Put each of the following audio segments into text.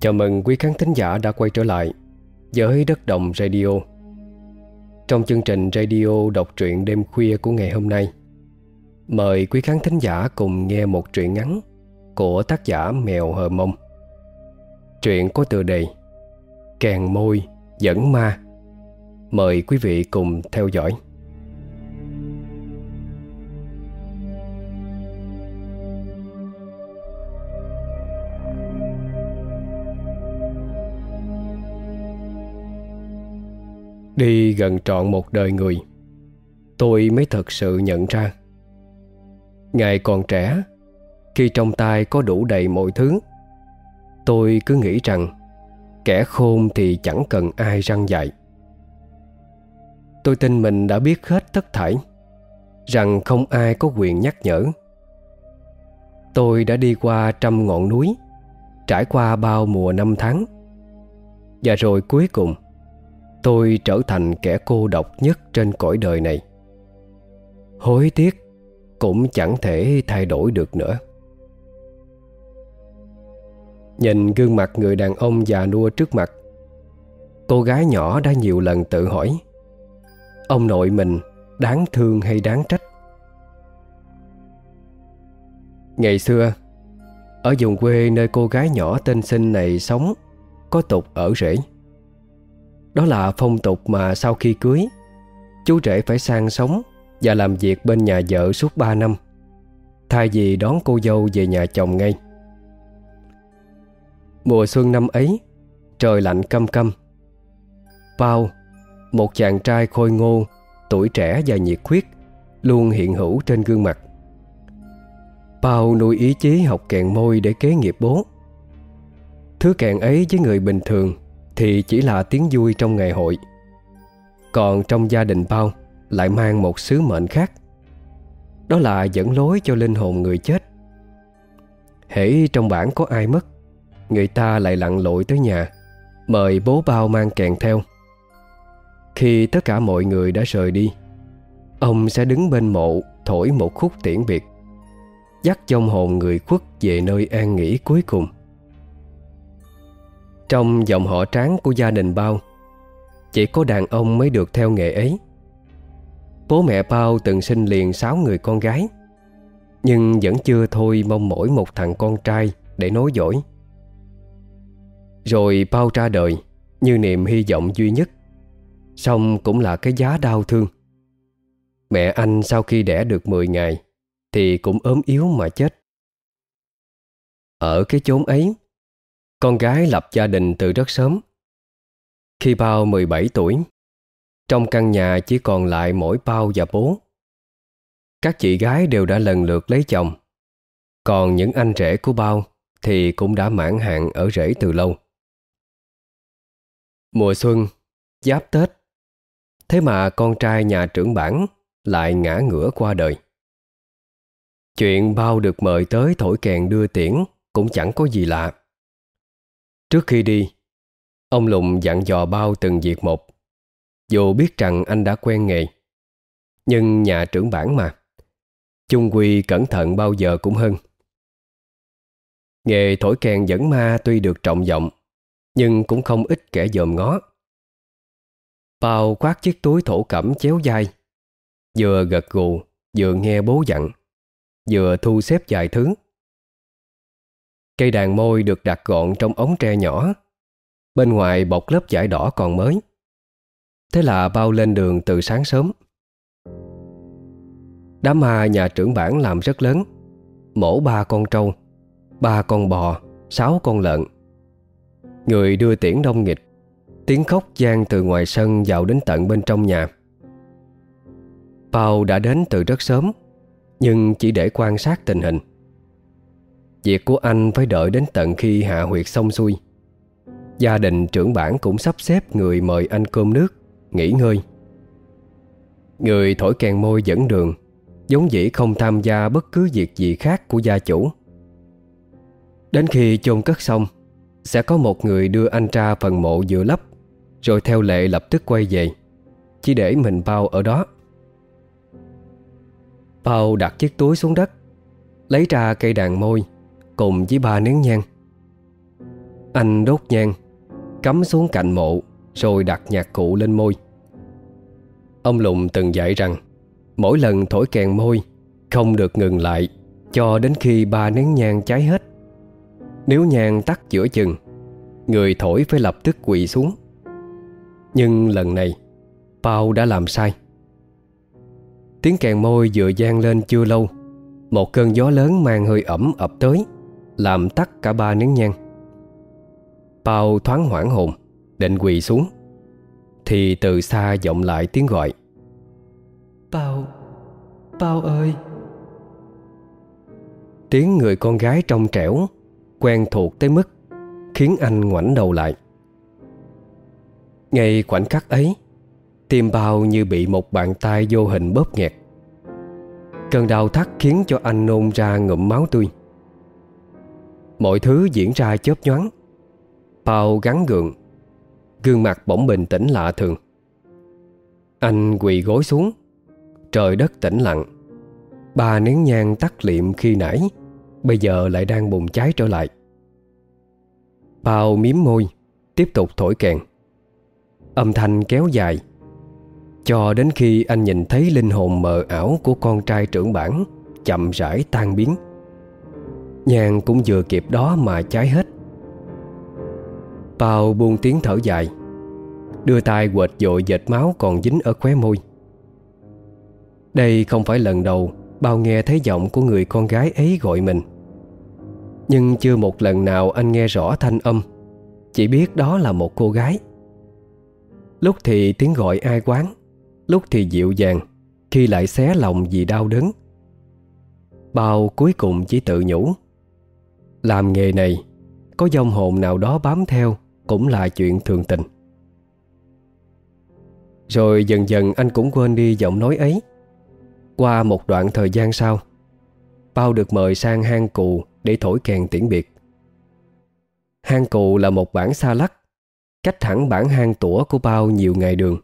Chào mừng quý khán thính giả đã quay trở lại với Đất Đồng Radio. Trong chương trình radio đọc truyện đêm khuya của ngày hôm nay, Mời quý khán thính giả cùng nghe một truyện ngắn của tác giả Mèo Hờ Mông. Truyện có tựa đề Càng môi dẫn ma. Mời quý vị cùng theo dõi. Đi gần trọn một đời người. Tôi mới thật sự nhận ra. Ngày còn trẻ, Khi trong tay có đủ đầy mọi thứ, Tôi cứ nghĩ rằng Kẻ khôn thì chẳng cần ai răng dạy. Tôi tin mình đã biết hết tất thảy, Rằng không ai có quyền nhắc nhở. Tôi đã đi qua trăm ngọn núi, Trải qua bao mùa năm tháng, Và rồi cuối cùng Tôi trở thành kẻ cô độc nhất trên cõi đời này. Hối tiếc Cũng chẳng thể thay đổi được nữa. Nhìn gương mặt người đàn ông già nua trước mặt, Cô gái nhỏ đã nhiều lần tự hỏi, Ông nội mình đáng thương hay đáng trách? Ngày xưa, Ở vùng quê nơi cô gái nhỏ tên Sinh này sống, Có tục ở rễ đó là phong tục mà sau khi cưới, Chú rể phải sang sống Và làm việc bên nhà vợ suốt 3 năm. Thay vì đón cô dâu về nhà chồng ngay. Mùa xuân năm ấy, Trời lạnh căm căm Pao Một chàng trai khôi ngô, Tuổi trẻ và nhiệt huyết, Luôn hiện hữu trên gương mặt. Pao nuôi ý chí học kèn môi để kế nghiệp bố. Thứ kèn ấy với người bình thường thì chỉ là tiếng vui trong ngày hội. Còn trong gia đình bao Lại mang một sứ mệnh khác. Đó là dẫn lối cho linh hồn người chết. Hễ trong bản có ai mất, Người ta lại lặn lội tới nhà, Mời bố bao mang kèn theo. Khi tất cả mọi người đã rời đi, Ông sẽ đứng bên mộ Thổi một khúc tiễn biệt, Dắt trong hồn người khuất Về nơi an nghỉ cuối cùng trong dòng họ tráng của gia đình Bao. Chỉ có đàn ông mới được theo nghề ấy. Bố mẹ Bao từng sinh liền 6 người con gái, Nhưng vẫn chưa thôi mong mỗi một thằng con trai để nối dõi Rồi Bao ra đời như niềm hy vọng duy nhất, Xong cũng là cái giá đau thương. Mẹ anh sau khi đẻ được 10 ngày Thì cũng ốm yếu mà chết. Ở cái chốn ấy con gái lập gia đình từ rất sớm. Khi Bao 17 tuổi Trong căn nhà chỉ còn lại mỗi Bao và bố. Các chị gái đều đã lần lượt lấy chồng. Còn những anh rể của Bao Thì cũng đã mãn hạn ở rể từ lâu. Mùa xuân, giáp Tết. Thế mà con trai nhà trưởng bản Lại ngã ngửa qua đời. Chuyện Bao được mời tới thổi kèn đưa tiễn Cũng chẳng có gì lạ. Trước khi đi, Ông Lùng dặn dò bao từng việc một. Dù biết rằng anh đã quen nghề, Nhưng nhà trưởng bản mà. Chung quy cẩn thận bao giờ cũng hơn. Nghề thổi kèn dẫn ma tuy được trọng vọng Nhưng cũng không ít kẻ dòm ngó. Bao khoác chiếc túi thổ cẩm chéo dai Vừa gật gù, Vừa nghe bố dặn, Vừa thu xếp vài thứ. Cây đàn môi được đặt gọn trong ống tre nhỏ. Bên ngoài bọc lớp vải đỏ còn mới. Thế là bao lên đường từ sáng sớm. Đám ma nhà trưởng bản làm rất lớn. Mổ ba con trâu, Ba con bò, Sáu con lợn. Người đưa tiễn đông nghịch. Tiếng khóc gian từ ngoài sân vào đến tận bên trong nhà. Bao đã đến từ rất sớm, Nhưng chỉ để quan sát tình hình. Việc của anh phải đợi đến tận khi hạ huyệt xong xuôi. Gia đình trưởng bản cũng sắp xếp người mời anh cơm nước, Nghỉ ngơi. Người thổi kèn môi dẫn đường Giống dĩ không tham gia bất cứ việc gì khác của gia chủ. Đến khi chôn cất xong, Sẽ có một người đưa anh ra phần mộ vừa lấp, Rồi theo lệ lập tức quay về, Chỉ để mình bao ở đó. Bao đặt chiếc túi xuống đất, Lấy ra cây đàn môi Cùng với ba nén nhang. Anh đốt nhang, Cắm xuống cạnh mộ, Rồi đặt nhạc cụ lên môi. Ông Lùng từng dạy rằng, Mỗi lần thổi kèn môi, Không được ngừng lại Cho đến khi ba nén nhang cháy hết. Nếu nhang tắt giữa chừng, Người thổi phải lập tức quỳ xuống. Nhưng lần này, Pao đã làm sai. Tiếng kèn môi vừa gian lên chưa lâu, Một cơn gió lớn mang hơi ẩm ập tới. Làm tắt cả ba nén nhang. Pao thoáng hoảng hồn Định quỳ xuống. Thì từ xa vọng lại tiếng gọi. Pao Pao ơi. Tiếng người con gái trong trẻo Quen thuộc tới mức Khiến anh ngoảnh đầu lại. Ngay khoảnh khắc ấy Tim bao như bị một bàn tay vô hình bóp nghẹt. Cơn đau thắt khiến cho anh nôn ra ngụm máu tươi Mọi thứ diễn ra chớp nhoáng. Bao gắn gượng, Gương mặt bỗng bình tĩnh lạ thường. Anh quỳ gối xuống, Trời đất tĩnh lặng. Ba nén nhang tắt liệm khi nãy, Bây giờ lại đang bùng cháy trở lại. Bao miếm môi, Tiếp tục thổi kèn. Âm thanh kéo dài, Cho đến khi anh nhìn thấy linh hồn mờ ảo Của con trai trưởng bản Chậm rãi tan biến. Nhang cũng vừa kịp đó mà cháy hết. Bao buông tiếng thở dài, Đưa tay quệt dội dệt máu còn dính ở khóe môi. Đây không phải lần đầu Bao nghe thấy giọng của người con gái ấy gọi mình. Nhưng chưa một lần nào anh nghe rõ thanh âm, Chỉ biết đó là một cô gái. Lúc thì tiếng gọi ai quán, Lúc thì dịu dàng, Khi lại xé lòng vì đau đớn. Bao cuối cùng chỉ tự nhủ. Làm nghề này, Có dòng hồn nào đó bám theo Cũng là chuyện thường tình. Rồi dần dần anh cũng quên đi giọng nói ấy. Qua một đoạn thời gian sau Bao được mời sang hang cụ Để thổi kèn tiễn biệt. Hang cụ là một bản xa lắc, Cách hẳn bản hang tủa của Bao nhiều ngày đường.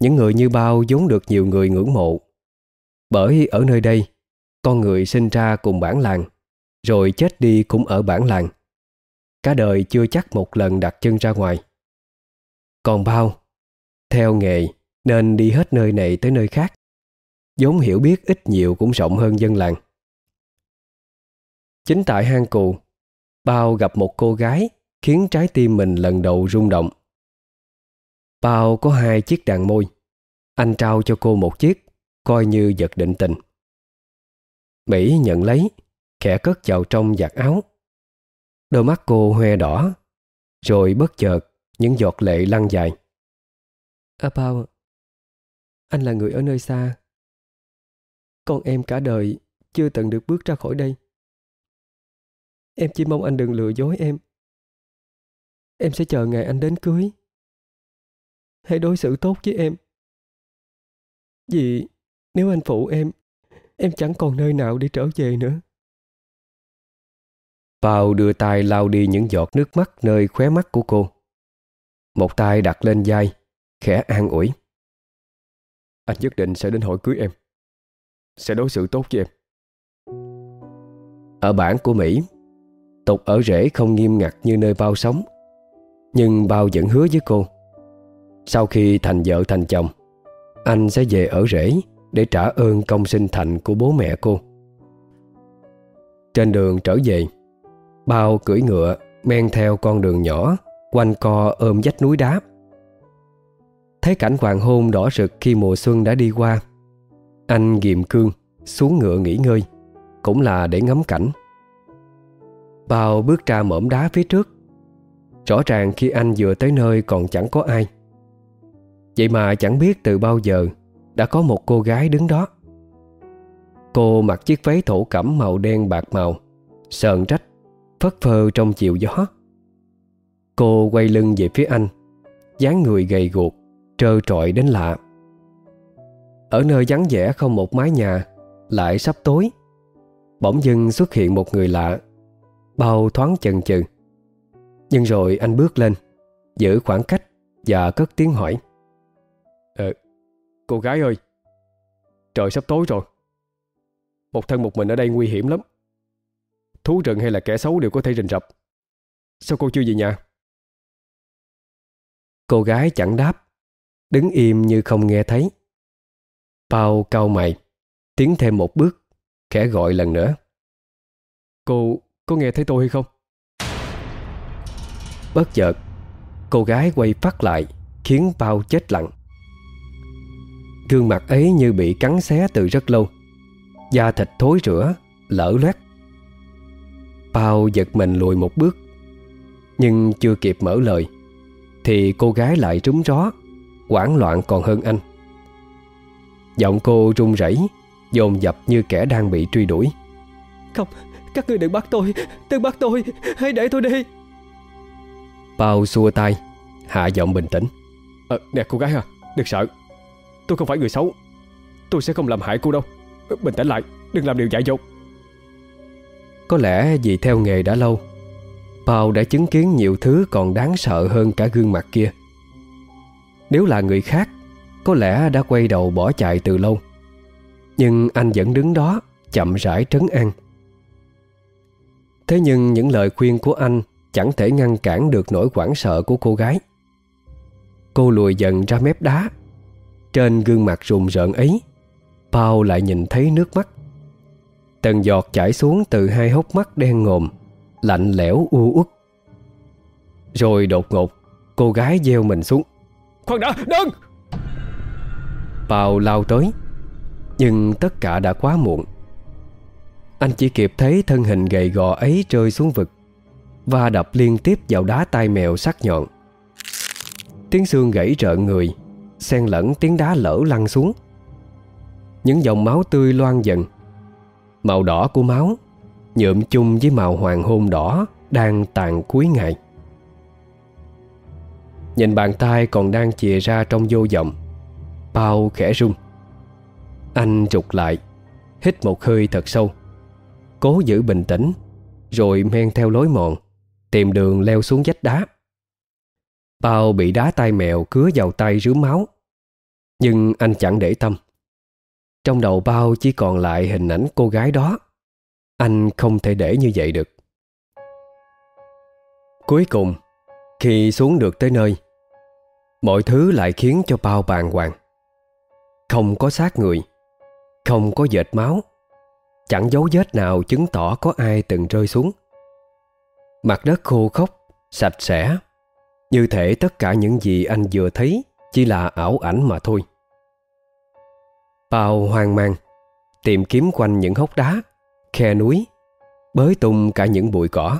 Những người như Bao vốn được nhiều người ngưỡng mộ, Bởi ở nơi đây, Con người sinh ra cùng bản làng. Rồi chết đi cũng ở bản làng. Cả đời chưa chắc một lần đặt chân ra ngoài. Còn Bao? Theo nghề, Nên đi hết nơi này tới nơi khác. Vốn hiểu biết ít nhiều cũng rộng hơn dân làng. Chính tại hang cù, Bao gặp một cô gái Khiến trái tim mình lần đầu rung động. Bao có hai chiếc đàn môi. Anh trao cho cô một chiếc, Coi như vật định tình. Mỹ nhận lấy. Khẽ cất vào trong giặt áo. Đôi mắt cô hoe đỏ Rồi bất chợt Những giọt lệ lăn dài. À Pao, Anh là người ở nơi xa. Con em cả đời Chưa từng được bước ra khỏi đây. Em chỉ mong anh đừng lừa dối em. Em sẽ chờ ngày anh đến cưới. Hãy đối xử tốt với em. Vì nếu anh phụ em Em chẳng còn nơi nào để trở về nữa. Bao đưa tay lau đi những giọt nước mắt nơi khóe mắt của cô. Một tay đặt lên vai, Khẽ an ủi. Anh nhất định sẽ đến hỏi cưới em. Sẽ đối xử tốt với em. Ở bản của Mỹ, Tục ở rễ không nghiêm ngặt như nơi bao sống. Nhưng bao vẫn hứa với cô, Sau khi thành vợ thành chồng, Anh sẽ về ở rễ Để trả ơn công sinh thành của bố mẹ cô. Trên đường trở về Bao cưỡi ngựa, Men theo con đường nhỏ, Quanh co ôm dách núi đá. Thấy cảnh hoàng hôn đỏ rực Khi mùa xuân đã đi qua, Anh ghiềm cương, Xuống ngựa nghỉ ngơi, Cũng là để ngắm cảnh. Bao bước ra mỏm đá phía trước. Rõ ràng khi anh vừa tới nơi còn chẳng có ai. Vậy mà chẳng biết từ bao giờ Đã có một cô gái đứng đó. Cô mặc chiếc váy thổ cẩm màu đen bạc màu, Sờn rách Phất phơ trong chiều gió. Cô quay lưng về phía anh dáng người gầy guộc Trơ trọi đến lạ. Ở nơi vắng vẻ không một mái nhà Lại sắp tối. Bỗng dưng xuất hiện một người lạ Bao thoáng chần chừ. Nhưng rồi anh bước lên Giữ khoảng cách Và cất tiếng hỏi. Ờ, cô gái ơi Trời sắp tối rồi. Một thân một mình ở đây nguy hiểm lắm. Thú rừng hay là kẻ xấu đều có thể rình rập. Sao cô chưa về nhà? Cô gái chẳng đáp Đứng im như không nghe thấy. Pao cau mày Tiến thêm một bước Khẽ gọi lần nữa. Cô có nghe thấy tôi hay không? Bất chợt Cô gái quay phát lại Khiến Pao chết lặng. Gương mặt ấy như bị cắn xé từ rất lâu. Da thịt thối rữa Lỡ loét Pao giật mình lùi một bước Nhưng chưa kịp mở lời Thì cô gái lại trúng gió hoảng loạn còn hơn anh. Giọng cô run rẩy Dồn dập như kẻ đang bị truy đuổi. Không, các ngươi đừng bắt tôi Đừng bắt tôi, hãy để tôi đi. Pao xua tay Hạ giọng bình tĩnh. À, Nè cô gái à, đừng sợ Tôi không phải người xấu Tôi sẽ không làm hại cô đâu Bình tĩnh lại, đừng làm điều dại dột có lẽ vì theo nghề đã lâu, Paul đã chứng kiến nhiều thứ còn đáng sợ hơn cả gương mặt kia. Nếu là người khác, Có lẽ đã quay đầu bỏ chạy từ lâu. Nhưng anh vẫn đứng đó, Chậm rãi trấn an. Thế nhưng những lời khuyên của anh Chẳng thể ngăn cản được nỗi hoảng sợ của cô gái. Cô lùi dần ra mép đá. Trên gương mặt rùng rợn ấy, Paul lại nhìn thấy nước mắt. Từng giọt chảy xuống từ hai hốc mắt đen ngòm Lạnh lẽo u uất. Rồi đột ngột Cô gái gieo mình xuống. Khoan đã, đừng! Paul lao tới Nhưng tất cả đã quá muộn. Anh chỉ kịp thấy thân hình gầy gò ấy rơi xuống vực Và đập liên tiếp vào đá tai mèo sắc nhọn. Tiếng xương gãy rợn người xen lẫn tiếng đá lỡ lăn xuống. Những dòng máu tươi loan dần Màu đỏ của máu, Nhuộm chung với màu hoàng hôn đỏ Đang tàn cuối ngày. Nhìn bàn tay còn đang chìa ra trong vô vọng Bao khẽ rung. Anh rụt lại, Hít một hơi thật sâu, Cố giữ bình tĩnh, Rồi men theo lối mòn, Tìm đường leo xuống vách đá. Bao bị đá tay mèo cứa vào tay rướm máu, Nhưng anh chẳng để tâm. Trong đầu bao chỉ còn lại hình ảnh cô gái đó. Anh không thể để như vậy được. Cuối cùng, Khi xuống được tới nơi, Mọi thứ lại khiến cho bao bàng hoàng. Không có xác người, Không có dệt máu, Chẳng dấu vết nào chứng tỏ có ai từng rơi xuống. Mặt đất khô khốc, Sạch sẽ, như thể tất cả những gì anh vừa thấy Chỉ là ảo ảnh mà thôi. Bao hoang mang, Tìm kiếm quanh những hốc đá, Khe núi, Bới tung cả những bụi cỏ.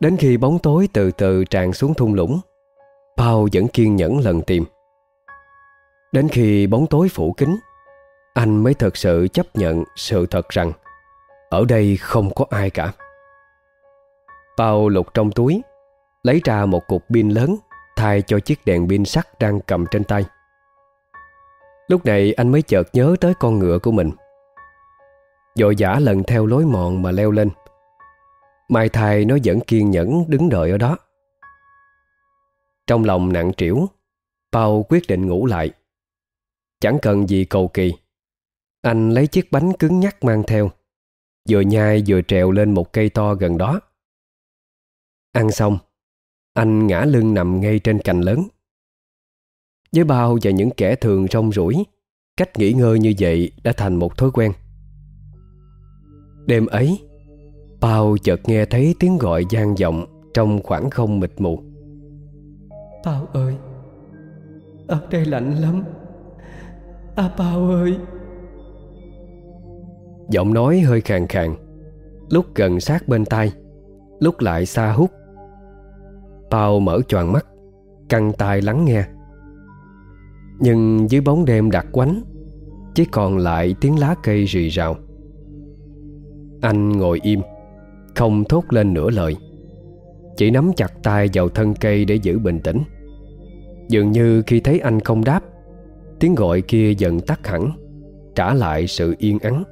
Đến khi bóng tối từ từ tràn xuống thung lũng Bao vẫn kiên nhẫn lần tìm. Đến khi bóng tối phủ kín, Anh mới thật sự chấp nhận sự thật rằng Ở đây không có ai cả. Bao lục trong túi, Lấy ra một cục pin lớn, Thay cho chiếc đèn pin sắt đang cầm trên tay. Lúc này anh mới chợt nhớ tới con ngựa của mình. Dội giả lần theo lối mòn mà leo lên. Mai thai nó vẫn kiên nhẫn đứng đợi ở đó. Trong lòng nặng trĩu, Pau quyết định ngủ lại. Chẳng cần gì cầu kỳ, Anh lấy chiếc bánh cứng nhắc mang theo, Vừa nhai vừa trèo lên một cây to gần đó. Ăn xong, anh ngã lưng nằm ngay trên cành lớn. Với bao và những kẻ thường rong rủi Cách nghỉ ngơi như vậy đã thành một thói quen. Đêm ấy Bao chợt nghe thấy tiếng gọi gian vọng Trong khoảng không mịt mù. Bao ơi Ở đây lạnh lắm. À Bao ơi. Giọng nói hơi khàn khàn Lúc gần sát bên tai Lúc lại xa hút. Tao mở choàng mắt Căng tai lắng nghe nhưng dưới bóng đêm đặc quánh, Chỉ còn lại tiếng lá cây rì rào. Anh ngồi im, Không thốt lên nửa lời. Chỉ nắm chặt tay vào thân cây để giữ bình tĩnh. Dường như khi thấy anh không đáp, Tiếng gọi kia dần tắt hẳn, Trả lại sự yên ắng.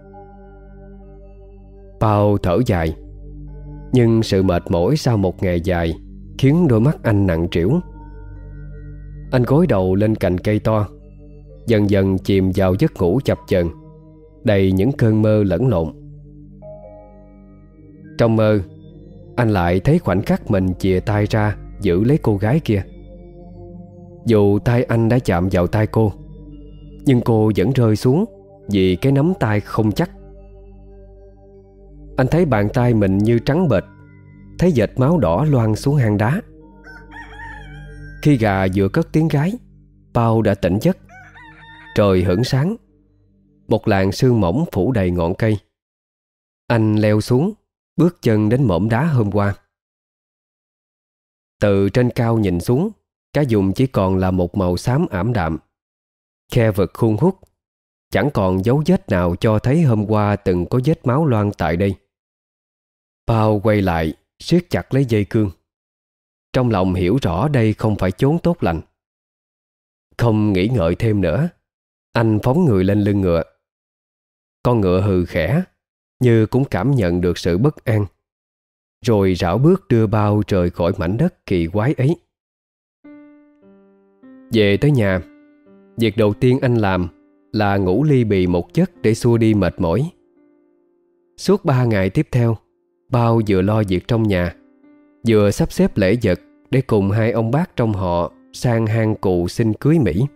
Bao thở dài, Nhưng sự mệt mỏi sau một ngày dài Khiến đôi mắt anh nặng trĩu. Anh gối đầu lên cành cây to, Dần dần chìm vào giấc ngủ chập chờn, Đầy những cơn mơ lẫn lộn. Trong mơ, Anh lại thấy khoảnh khắc mình chìa tay ra Giữ lấy cô gái kia. Dù tay anh đã chạm vào tay cô, Nhưng cô vẫn rơi xuống Vì cái nắm tay không chắc. Anh thấy bàn tay mình như trắng bệch, Thấy dệt máu đỏ loang xuống hang đá. Khi gà vừa cất tiếng gái Bao đã tỉnh giấc. Trời hửng sáng. Một làn sương mỏng phủ đầy ngọn cây. Anh leo xuống, Bước chân đến mỏm đá hôm qua. Từ trên cao nhìn xuống, Cá dùng chỉ còn là một màu xám ảm đạm. Khe vực khuôn hút Chẳng còn dấu vết nào cho thấy hôm qua từng có vết máu loang tại đây. Bao quay lại, siết chặt lấy dây cương. Trong lòng hiểu rõ đây không phải chốn tốt lành. Không nghĩ ngợi thêm nữa, Anh phóng người lên lưng ngựa. Con ngựa hừ khẽ, Như cũng cảm nhận được sự bất an, Rồi rảo bước đưa bao trời khỏi mảnh đất kỳ quái ấy. Về tới nhà, Việc đầu tiên anh làm Là ngủ ly bì một giấc để xua đi mệt mỏi. Suốt ba ngày tiếp theo, Bao vừa lo việc trong nhà, Vừa sắp xếp lễ vật để cùng hai ông bác trong họ Sang hang cụ xin cưới Mỹ.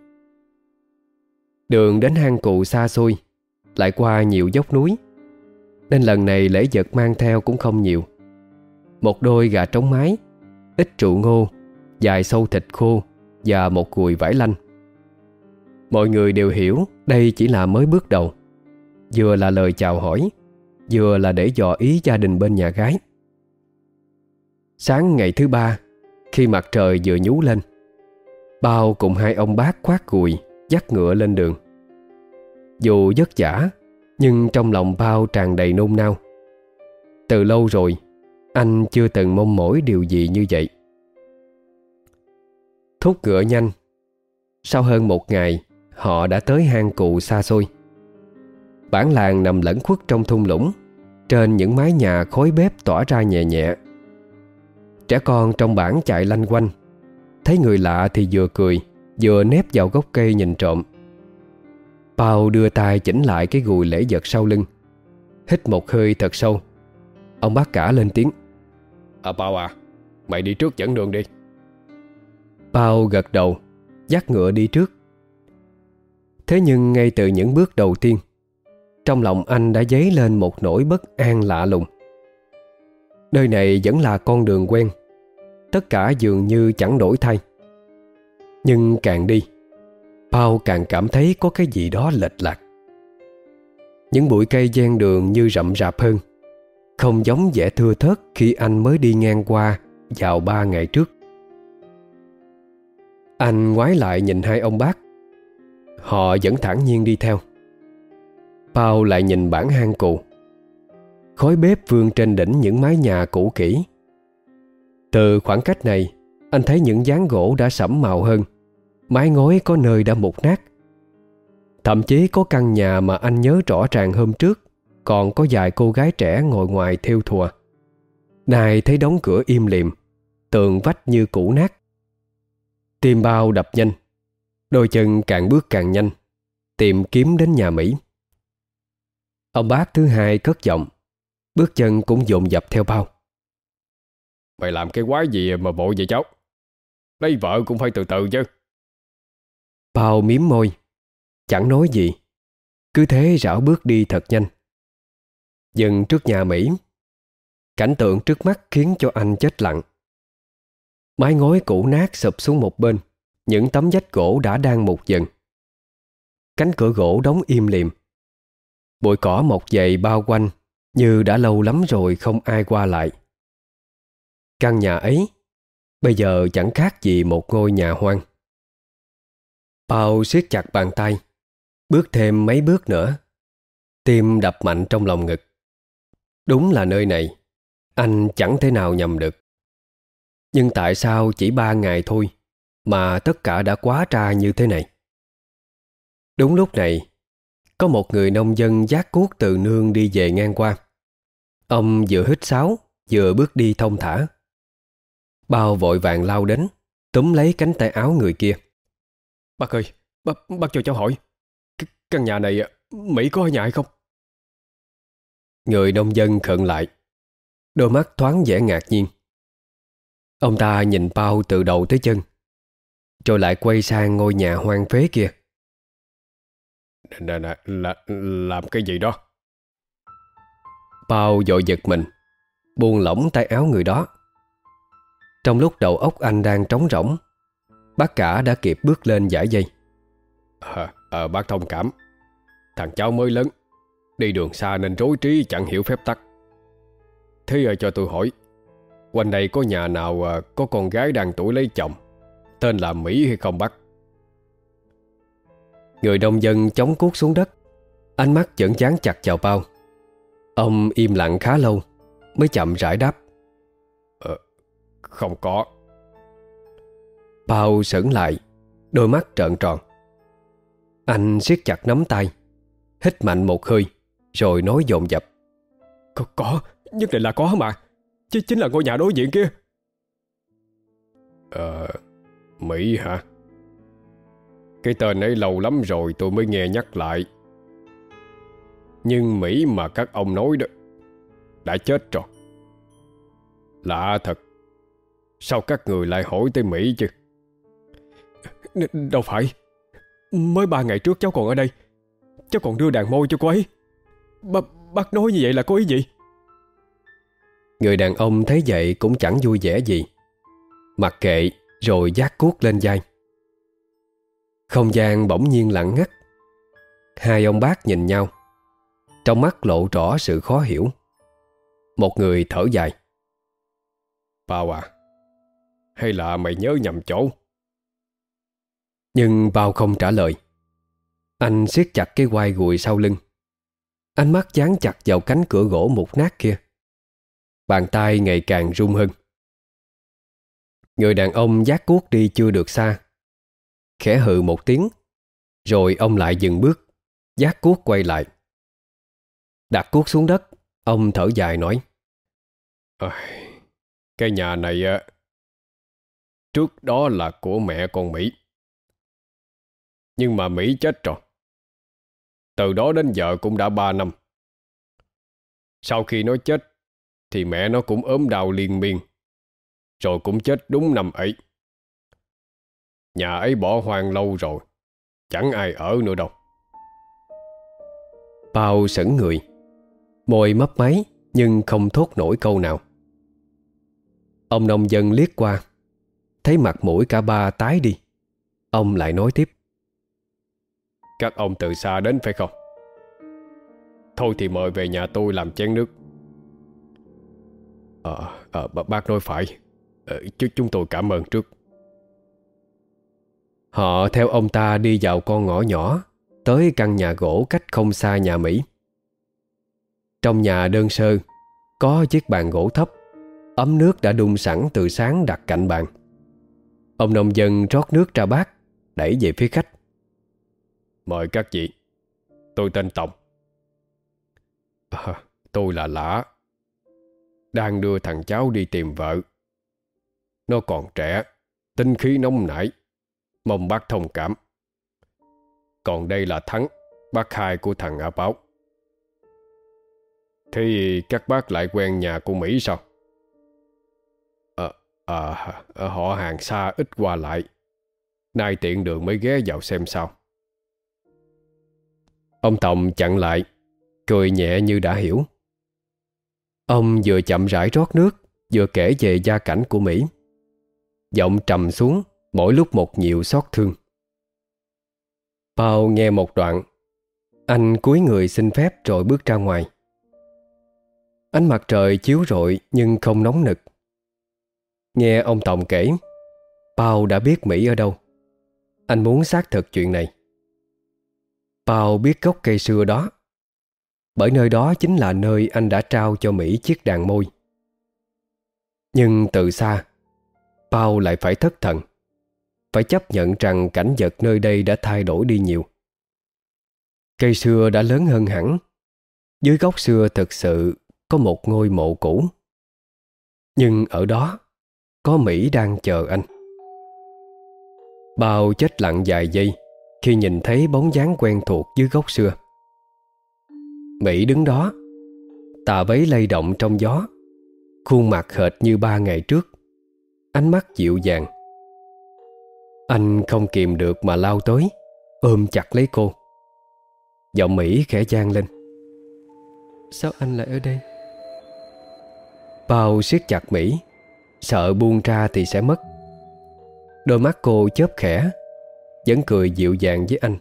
Đường đến hang cụ xa xôi, Lại qua nhiều dốc núi, Nên lần này lễ vật mang theo cũng không nhiều. Một đôi gà trống mái, Ít trụ ngô, Dài sâu thịt khô Và một cùi vải lanh. Mọi người đều hiểu Đây chỉ là mới bước đầu, Vừa là lời chào hỏi, Vừa là để dò ý gia đình bên nhà gái. Sáng ngày thứ ba khi mặt trời vừa nhú lên, Bao cùng hai ông bác khoát cùi, Dắt ngựa lên đường. Dù vất vả, Nhưng trong lòng Bao tràn đầy nôn nao. Từ lâu rồi, Anh chưa từng mong mỏi điều gì như vậy. Thúc ngựa nhanh. Sau hơn một ngày, Họ đã tới hang cụ xa xôi. Bản làng nằm lẫn khuất trong thung lũng, Trên những mái nhà khói bếp tỏa ra nhẹ nhẹ. Trẻ con trong bản chạy lanh quanh. Thấy người lạ thì vừa cười Vừa nép vào gốc cây nhìn trộm. Bao đưa tay chỉnh lại cái gùi lễ vật sau lưng. Hít một hơi thật sâu. Ông bác cả lên tiếng. À Bao à Mày đi trước dẫn đường đi. Bao gật đầu Dắt ngựa đi trước. Thế nhưng ngay từ những bước đầu tiên trong lòng anh đã dấy lên một nỗi bất an lạ lùng. Nơi này vẫn là con đường quen Tất cả dường như chẳng đổi thay. Nhưng càng đi Paul càng cảm thấy có cái gì đó lệch lạc. Những bụi cây gian đường như rậm rạp hơn, Không giống vẻ thưa thớt khi anh mới đi ngang qua vào ba ngày trước. Anh ngoái lại nhìn hai ông bác. Họ vẫn thản nhiên đi theo. Bao lại nhìn bản hang cụ Khói bếp vương trên đỉnh những mái nhà cũ kỹ. Từ khoảng cách này, Anh thấy những dáng gỗ đã sẫm màu hơn. Mái ngói có nơi đã mục nát. Thậm chí có căn nhà mà anh nhớ rõ ràng hôm trước, Còn có vài cô gái trẻ ngồi ngoài theo thùa. Này thấy đóng cửa im lìm, Tường vách như cũ nát. Tim bao đập nhanh, Đôi chân càng bước càng nhanh, Tìm kiếm đến nhà Mỹ. Ông bác thứ hai cất giọng, Bước chân cũng dồn dập theo bao. Mày làm cái quái gì mà bộ vậy cháu? Lấy vợ cũng phải từ từ chứ. Bao miếm môi. Chẳng nói gì. Cứ thế rảo bước đi thật nhanh. Dừng trước nhà Mỹ. Cảnh tượng trước mắt khiến cho anh chết lặng. Mái ngói cũ nát sụp xuống một bên. Những tấm vách gỗ đã đang mục dần. Cánh cửa gỗ đóng im lìm. Bụi cỏ mọc dày bao quanh, Như đã lâu lắm rồi không ai qua lại. Căn nhà ấy. Bây giờ chẳng khác gì một ngôi nhà hoang. Bao siết chặt bàn tay Bước thêm mấy bước nữa. Tim đập mạnh trong lòng ngực. Đúng là nơi này Anh chẳng thể nào nhầm được. Nhưng tại sao chỉ ba ngày thôi Mà tất cả đã quá tra như thế này? Đúng lúc này có một người nông dân giác cuốc từ nương đi về ngang qua. Ông vừa hít sáo, vừa bước đi thông thả. Bao vội vàng lao đến, túm lấy cánh tay áo người kia. Bác ơi, bác, bác cho cháu hỏi, C căn nhà này Mỹ có ở nhà hay không? Người nông dân khận lại. Đôi mắt thoáng vẻ ngạc nhiên Ông ta nhìn bao từ đầu tới chân Rồi lại quay sang ngôi nhà hoang phế kia Nè nè là, Làm cái gì đó Bao dội giật mình Buông lỏng tay áo người đó Trong lúc đầu óc anh đang trống rỗng Bác cả đã kịp bước lên giải dây. À, à, Bác thông cảm. Thằng cháu mới lớn Đi đường xa nên rối trí chẳng hiểu phép tắc. Thế à, cho tôi hỏi Quanh đây có nhà nào à, Có con gái đang tuổi lấy chồng Tên là Mỹ hay không bác? Người đông dân chống cuốc xuống đất Ánh mắt vẫn dán chặt vào bao. Ông im lặng khá lâu Mới chậm rãi đáp không có. Bao sững lại Đôi mắt trợn tròn. Anh siết chặt nắm tay Hít mạnh một hơi Rồi nói dồn dập. Có, có, nhất định là có mà Chứ chính là ngôi nhà đối diện kia. Ờ, Mỹ hả? Cái tên ấy lâu lắm rồi tôi mới nghe nhắc lại. Nhưng Mỹ mà các ông nói đó Đã chết rồi. Lạ thật Sao các người lại hỏi tới Mỹ chứ? Đâu phải. Mới ba ngày trước cháu còn ở đây. Cháu còn đưa đàn môi cho cô ấy. B Bác nói như vậy là có ý gì? Người đàn ông thấy vậy cũng chẳng vui vẻ gì. Mặc kệ Rồi giác cuốc lên vai. Không gian bỗng nhiên lặng ngắt. Hai ông bác nhìn nhau. Trong mắt lộ rõ sự khó hiểu. Một người thở dài. Bao à hay là mày nhớ nhầm chỗ? Nhưng Bao không trả lời. Anh siết chặt cái quai gùi sau lưng. Ánh mắt dán chặt vào cánh cửa gỗ mục nát kia. Bàn tay ngày càng run hơn. Người đàn ông giác cuốc đi chưa được xa. Khẽ hừ một tiếng Rồi ông lại dừng bước Giác cuốc quay lại. Đặt cuốc xuống đất Ông thở dài nói à, Cái nhà này Trước đó là của mẹ con Mỹ Nhưng mà Mỹ chết rồi Từ đó đến giờ cũng đã ba năm Sau khi nó chết thì mẹ nó cũng ốm đau liên miên, rồi cũng chết đúng năm ấy. Nhà ấy bỏ hoang lâu rồi, chẳng ai ở nữa đâu. Bao sững người, môi mấp máy nhưng không thốt nổi câu nào. Ông nông dân liếc qua, thấy mặt mũi cả ba tái đi. Ông lại nói tiếp. Các ông từ xa đến phải không? Thôi thì mời về nhà tôi làm chén nước. Ờ, à, à, bác nói phải à, Chứ chúng tôi cảm ơn trước Họ theo ông ta đi vào con ngõ nhỏ Tới căn nhà gỗ cách không xa nhà Mỹ Trong nhà đơn sơ Có chiếc bàn gỗ thấp Ấm nước đã đun sẵn từ sáng đặt cạnh bàn Ông nông dân rót nước ra bát Đẩy về phía khách Mời các vị Tôi tên Tổng à, Tôi là Lã đang đưa thằng cháu đi tìm vợ. Nó còn trẻ, tinh khí nóng nảy, mong bác thông cảm. Còn đây là Thắng, bác hai của thằng A Báo. Thì các bác lại quen nhà của Mỹ sao? À, à, họ hàng xa ít qua lại. Nay tiện đường mới ghé vào xem sao. Ông Tòng chặn lại, cười nhẹ như đã hiểu. Ông vừa chậm rãi rót nước Vừa kể về gia cảnh của Mỹ Giọng trầm xuống Mỗi lúc một nhiều xót thương Bao nghe một đoạn Anh cúi người xin phép rồi bước ra ngoài Ánh mặt trời chiếu rọi nhưng không nóng nực Nghe ông Tổng kể Bao đã biết Mỹ ở đâu Anh muốn xác thực chuyện này Bao biết gốc cây xưa đó bởi nơi đó chính là nơi anh đã trao cho Mỹ chiếc đàn môi. Nhưng từ xa, Paul lại phải thất thần, phải chấp nhận rằng cảnh vật nơi đây đã thay đổi đi nhiều. Cây xưa đã lớn hơn hẳn, dưới gốc xưa thực sự có một ngôi mộ cũ. Nhưng ở đó, có Mỹ đang chờ anh. Bao chết lặng vài giây khi nhìn thấy bóng dáng quen thuộc dưới gốc xưa. Mỹ đứng đó Tà váy lay động trong gió Khuôn mặt hệt như ba ngày trước Ánh mắt dịu dàng. Anh không kìm được mà lao tới Ôm chặt lấy cô. Giọng Mỹ khẽ gian lên. Sao anh lại ở đây? Bao siết chặt Mỹ Sợ buông ra thì sẽ mất. Đôi mắt cô chớp khẽ Vẫn cười dịu dàng với anh.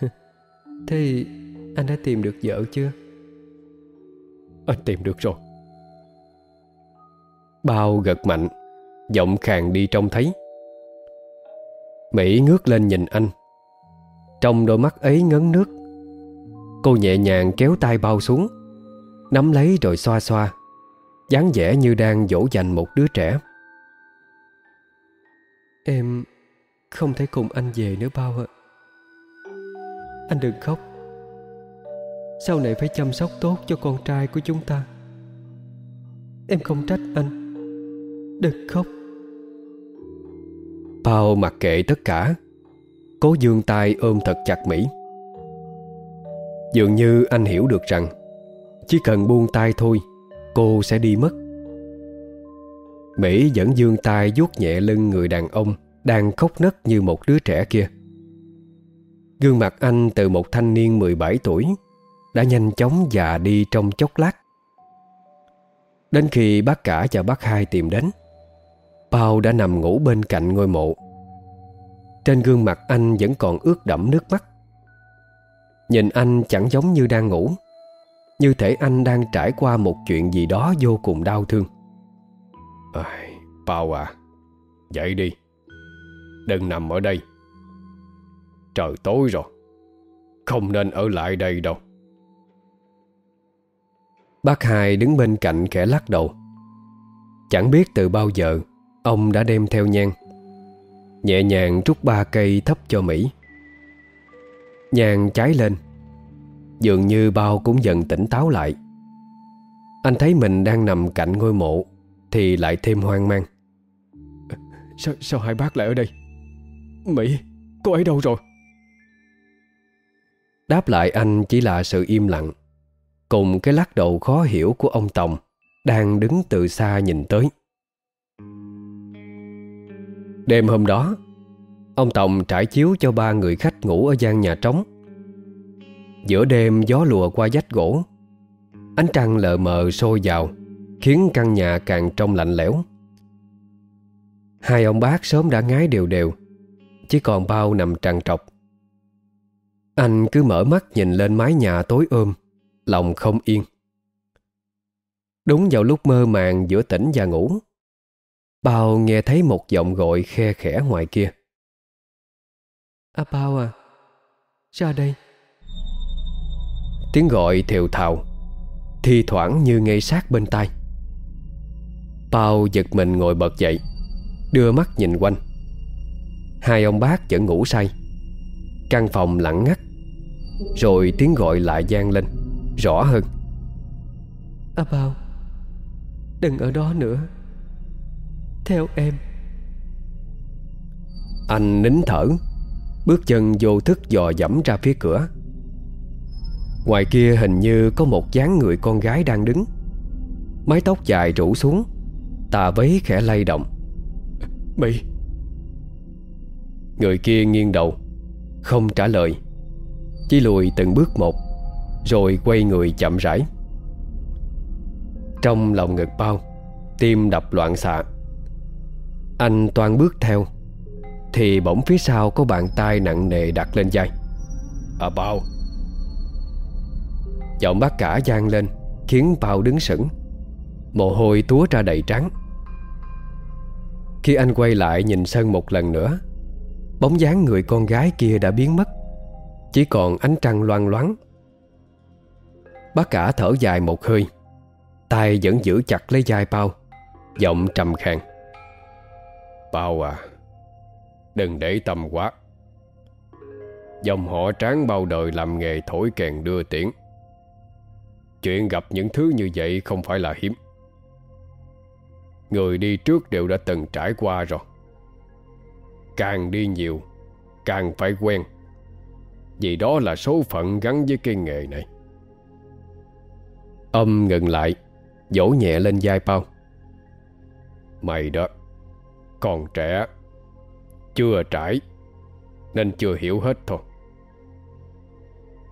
Thế anh đã tìm được vợ chưa? Anh tìm được rồi. Bao gật mạnh Giọng khàn đi trông thấy. Mỹ ngước lên nhìn anh. Trong đôi mắt ấy ngấn nước Cô nhẹ nhàng kéo tay bao xuống Nắm lấy rồi xoa xoa dáng vẻ như đang dỗ dành một đứa trẻ. Em không thể cùng anh về nữa bao ạ. Anh đừng khóc. Sau này phải chăm sóc tốt cho con trai của chúng ta. Em không trách anh. Đừng khóc. Bao mặc kệ tất cả. Cố dương tay ôm thật chặt Mỹ. Dường như anh hiểu được rằng Chỉ cần buông tay thôi Cô sẽ đi mất. Mỹ vẫn dương tay vuốt nhẹ lưng người đàn ông Đang khóc nấc như một đứa trẻ kia. Gương mặt anh từ một thanh niên 17 tuổi Đã nhanh chóng già đi trong chốc lát. Đến khi bác cả và bác hai tìm đến Bao đã nằm ngủ bên cạnh ngôi mộ. Trên gương mặt anh vẫn còn ướt đẫm nước mắt. Nhìn anh chẳng giống như đang ngủ. Như thể anh đang trải qua một chuyện gì đó vô cùng đau thương. À, Bao à Dậy đi. Đừng nằm ở đây. Trời tối rồi Không nên ở lại đây đâu. Bác hai đứng bên cạnh kẻ lắc đầu. Chẳng biết từ bao giờ Ông đã đem theo nhang. Nhẹ nhàng rút ba cây thấp cho Mỹ. Nhang cháy lên Dường như bao cũng dần tỉnh táo lại. Anh thấy mình đang nằm cạnh ngôi mộ Thì lại thêm hoang mang. Sao, sao hai bác lại ở đây? Mỹ Cô ấy đâu rồi? Đáp lại anh chỉ là sự im lặng Cùng cái lắc đầu khó hiểu của ông Tòng Đang đứng từ xa nhìn tới. Đêm hôm đó Ông Tòng trải chiếu cho ba người khách ngủ ở gian nhà trống Giữa đêm gió lùa qua vách gỗ, Ánh trăng lờ mờ sôi vào, Khiến căn nhà càng trong lạnh lẽo. Hai ông bác sớm đã ngái đều đều, Chỉ còn bao nằm trằn trọc. Anh cứ mở mắt nhìn lên mái nhà tối ôm, Lòng không yên. Đúng vào lúc mơ màng giữa tỉnh và ngủ, Bao nghe thấy một giọng gọi khe khẽ ngoài kia. À Bao à Ra đây. Tiếng gọi thều thào Thi thoảng như ngay sát bên tai. Bao giật mình ngồi bật dậy Đưa mắt nhìn quanh. Hai ông bác vẫn ngủ say Căn phòng lặng ngắt Rồi tiếng gọi lại gian lên Rõ hơn. À Bao Đừng ở đó nữa. Theo em. Anh nín thở Bước chân vô thức dò dẫm ra phía cửa Ngoài kia hình như có một dáng người con gái đang đứng. Mái tóc dài rủ xuống. Tà váy khẽ lay động. Mỹ Người kia nghiêng đầu, Không trả lời. Chỉ lùi từng bước một, Rồi quay người chậm rãi. Trong lòng ngực bao, Tim đập loạn xạ. Anh toan bước theo, Thì bỗng phía sau có bàn tay nặng nề đặt lên vai. À bao. Giọng bác cả gian lên, Khiến bao đứng sững. Mồ hôi túa ra đầy trắng Khi anh quay lại nhìn sân một lần nữa, Bóng dáng người con gái kia đã biến mất. Chỉ còn ánh trăng loang loáng. Bác cả thở dài một hơi, tay vẫn giữ chặt lấy vai bao Giọng trầm khàn Bao à Đừng để tâm quá. Dòng họ tráng bao đời làm nghề thổi kèn đưa tiễn. Chuyện gặp những thứ như vậy không phải là hiếm. Người đi trước đều đã từng trải qua rồi. Càng đi nhiều, Càng phải quen. Vì đó là số phận gắn với cái nghề này. Âm ngừng lại, Vỗ nhẹ lên vai Bao Mày đó, Còn trẻ, Chưa trải, Nên chưa hiểu hết thôi.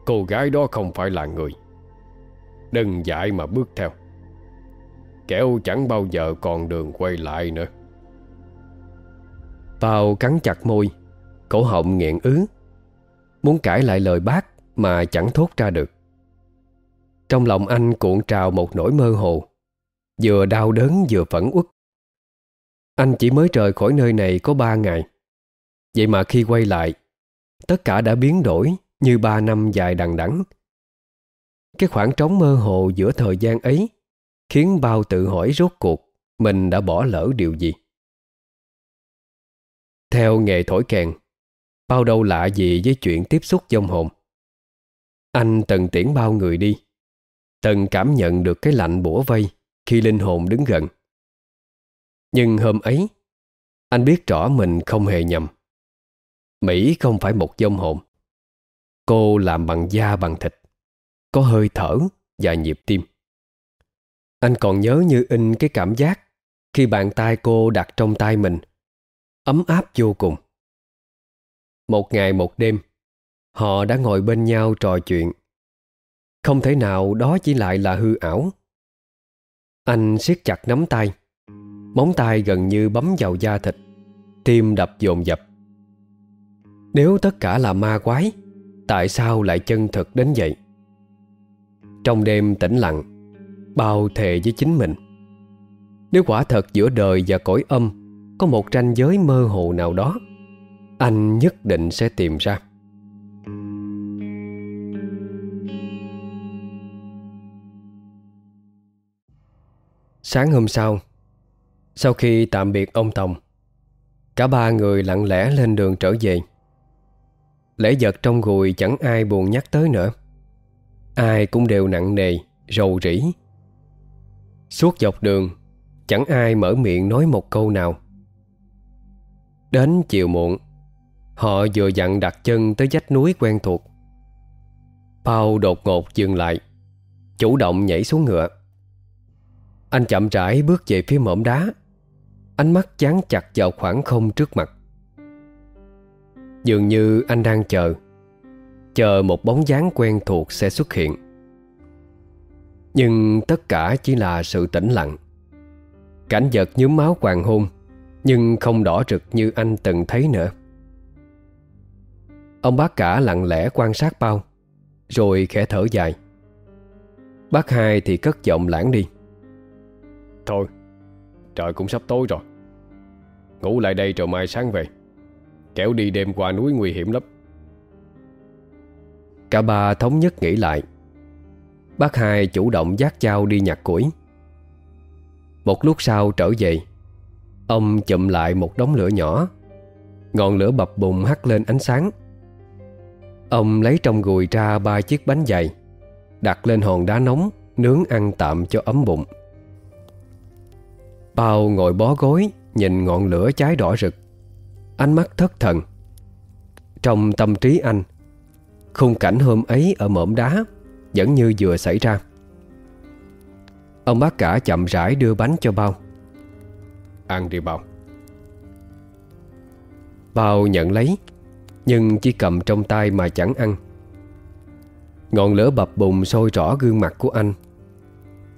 Cô gái đó không phải là người. Đừng dại mà bước theo. Kẻo chẳng bao giờ còn đường quay lại nữa. Tao cắn chặt môi, Cổ họng nghẹn ứ. Muốn cãi lại lời bác Mà chẳng thốt ra được. Trong lòng anh cuộn trào một nỗi mơ hồ, Vừa đau đớn vừa phẫn uất. Anh chỉ mới rời khỏi nơi này có ba ngày. Vậy mà khi quay lại, Tất cả đã biến đổi Như ba năm dài đằng đẵng. Cái khoảng trống mơ hồ giữa thời gian ấy Khiến bao tự hỏi rốt cuộc Mình đã bỏ lỡ điều gì. Theo nghề thổi kèn, Bao đâu lạ gì với chuyện tiếp xúc dông hồn. Anh từng tiễn bao người đi, Từng cảm nhận được cái lạnh bủa vây Khi linh hồn đứng gần. Nhưng hôm ấy, Anh biết rõ mình không hề nhầm. Mỹ không phải một dông hồn, Cô làm bằng da bằng thịt. Có hơi thở và nhịp tim. Anh còn nhớ như in cái cảm giác Khi bàn tay cô đặt trong tay mình. Ấm áp vô cùng. Một ngày một đêm, Họ đã ngồi bên nhau trò chuyện. Không thể nào đó chỉ lại là hư ảo. Anh siết chặt nắm tay. Móng tay gần như bấm vào da thịt. Tim đập dồn dập. Nếu tất cả là ma quái, Tại sao lại chân thực đến vậy? Trong đêm tĩnh lặng, Bao thề với chính mình. Nếu quả thật giữa đời và cõi âm Có một ranh giới mơ hồ nào đó, anh nhất định sẽ tìm ra. Sáng hôm sau Sau khi tạm biệt ông Tòng, Cả ba người lặng lẽ lên đường trở về. Lễ vật trong gùi chẳng ai buồn nhắc tới nữa. Ai cũng đều nặng nề, rầu rĩ. Suốt dọc đường Chẳng ai mở miệng nói một câu nào. Đến chiều muộn Họ vừa dặn đặt chân tới dách núi quen thuộc. Paul đột ngột dừng lại Chủ động nhảy xuống ngựa. Anh chậm rãi bước về phía mỏm đá Ánh mắt chán chặt vào khoảng không trước mặt. Dường như anh đang chờ. Chờ một bóng dáng quen thuộc sẽ xuất hiện. Nhưng tất cả chỉ là sự tĩnh lặng. Cảnh vật nhúm máu hoàng hôn, Nhưng không đỏ rực như anh từng thấy nữa. Ông bác cả lặng lẽ quan sát bao, Rồi khẽ thở dài. Bác hai thì cất giọng lãng đi. Thôi, Trời cũng sắp tối rồi. Ngủ lại đây rồi mai sáng về. Kéo đi đêm qua núi nguy hiểm lắm. Cả ba thống nhất nghĩ lại. Bác hai chủ động dắt dao đi nhặt củi. Một lúc sau trở về, Ông chụm lại một đống lửa nhỏ. Ngọn lửa bập bùng hắt lên ánh sáng. Ông lấy trong gùi ra ba chiếc bánh dày, Đặt lên hòn đá nóng, Nướng ăn tạm cho ấm bụng. Bao ngồi bó gối, Nhìn ngọn lửa cháy đỏ rực. Ánh mắt thất thần. Trong tâm trí anh Khung cảnh hôm ấy ở mỏm đá, Vẫn như vừa xảy ra. Ông bác cả chậm rãi đưa bánh cho bao. Ăn đi, bao. Bao nhận lấy, nhưng chỉ cầm trong tay mà chẳng ăn. Ngọn lửa bập bùng sôi rõ gương mặt của anh.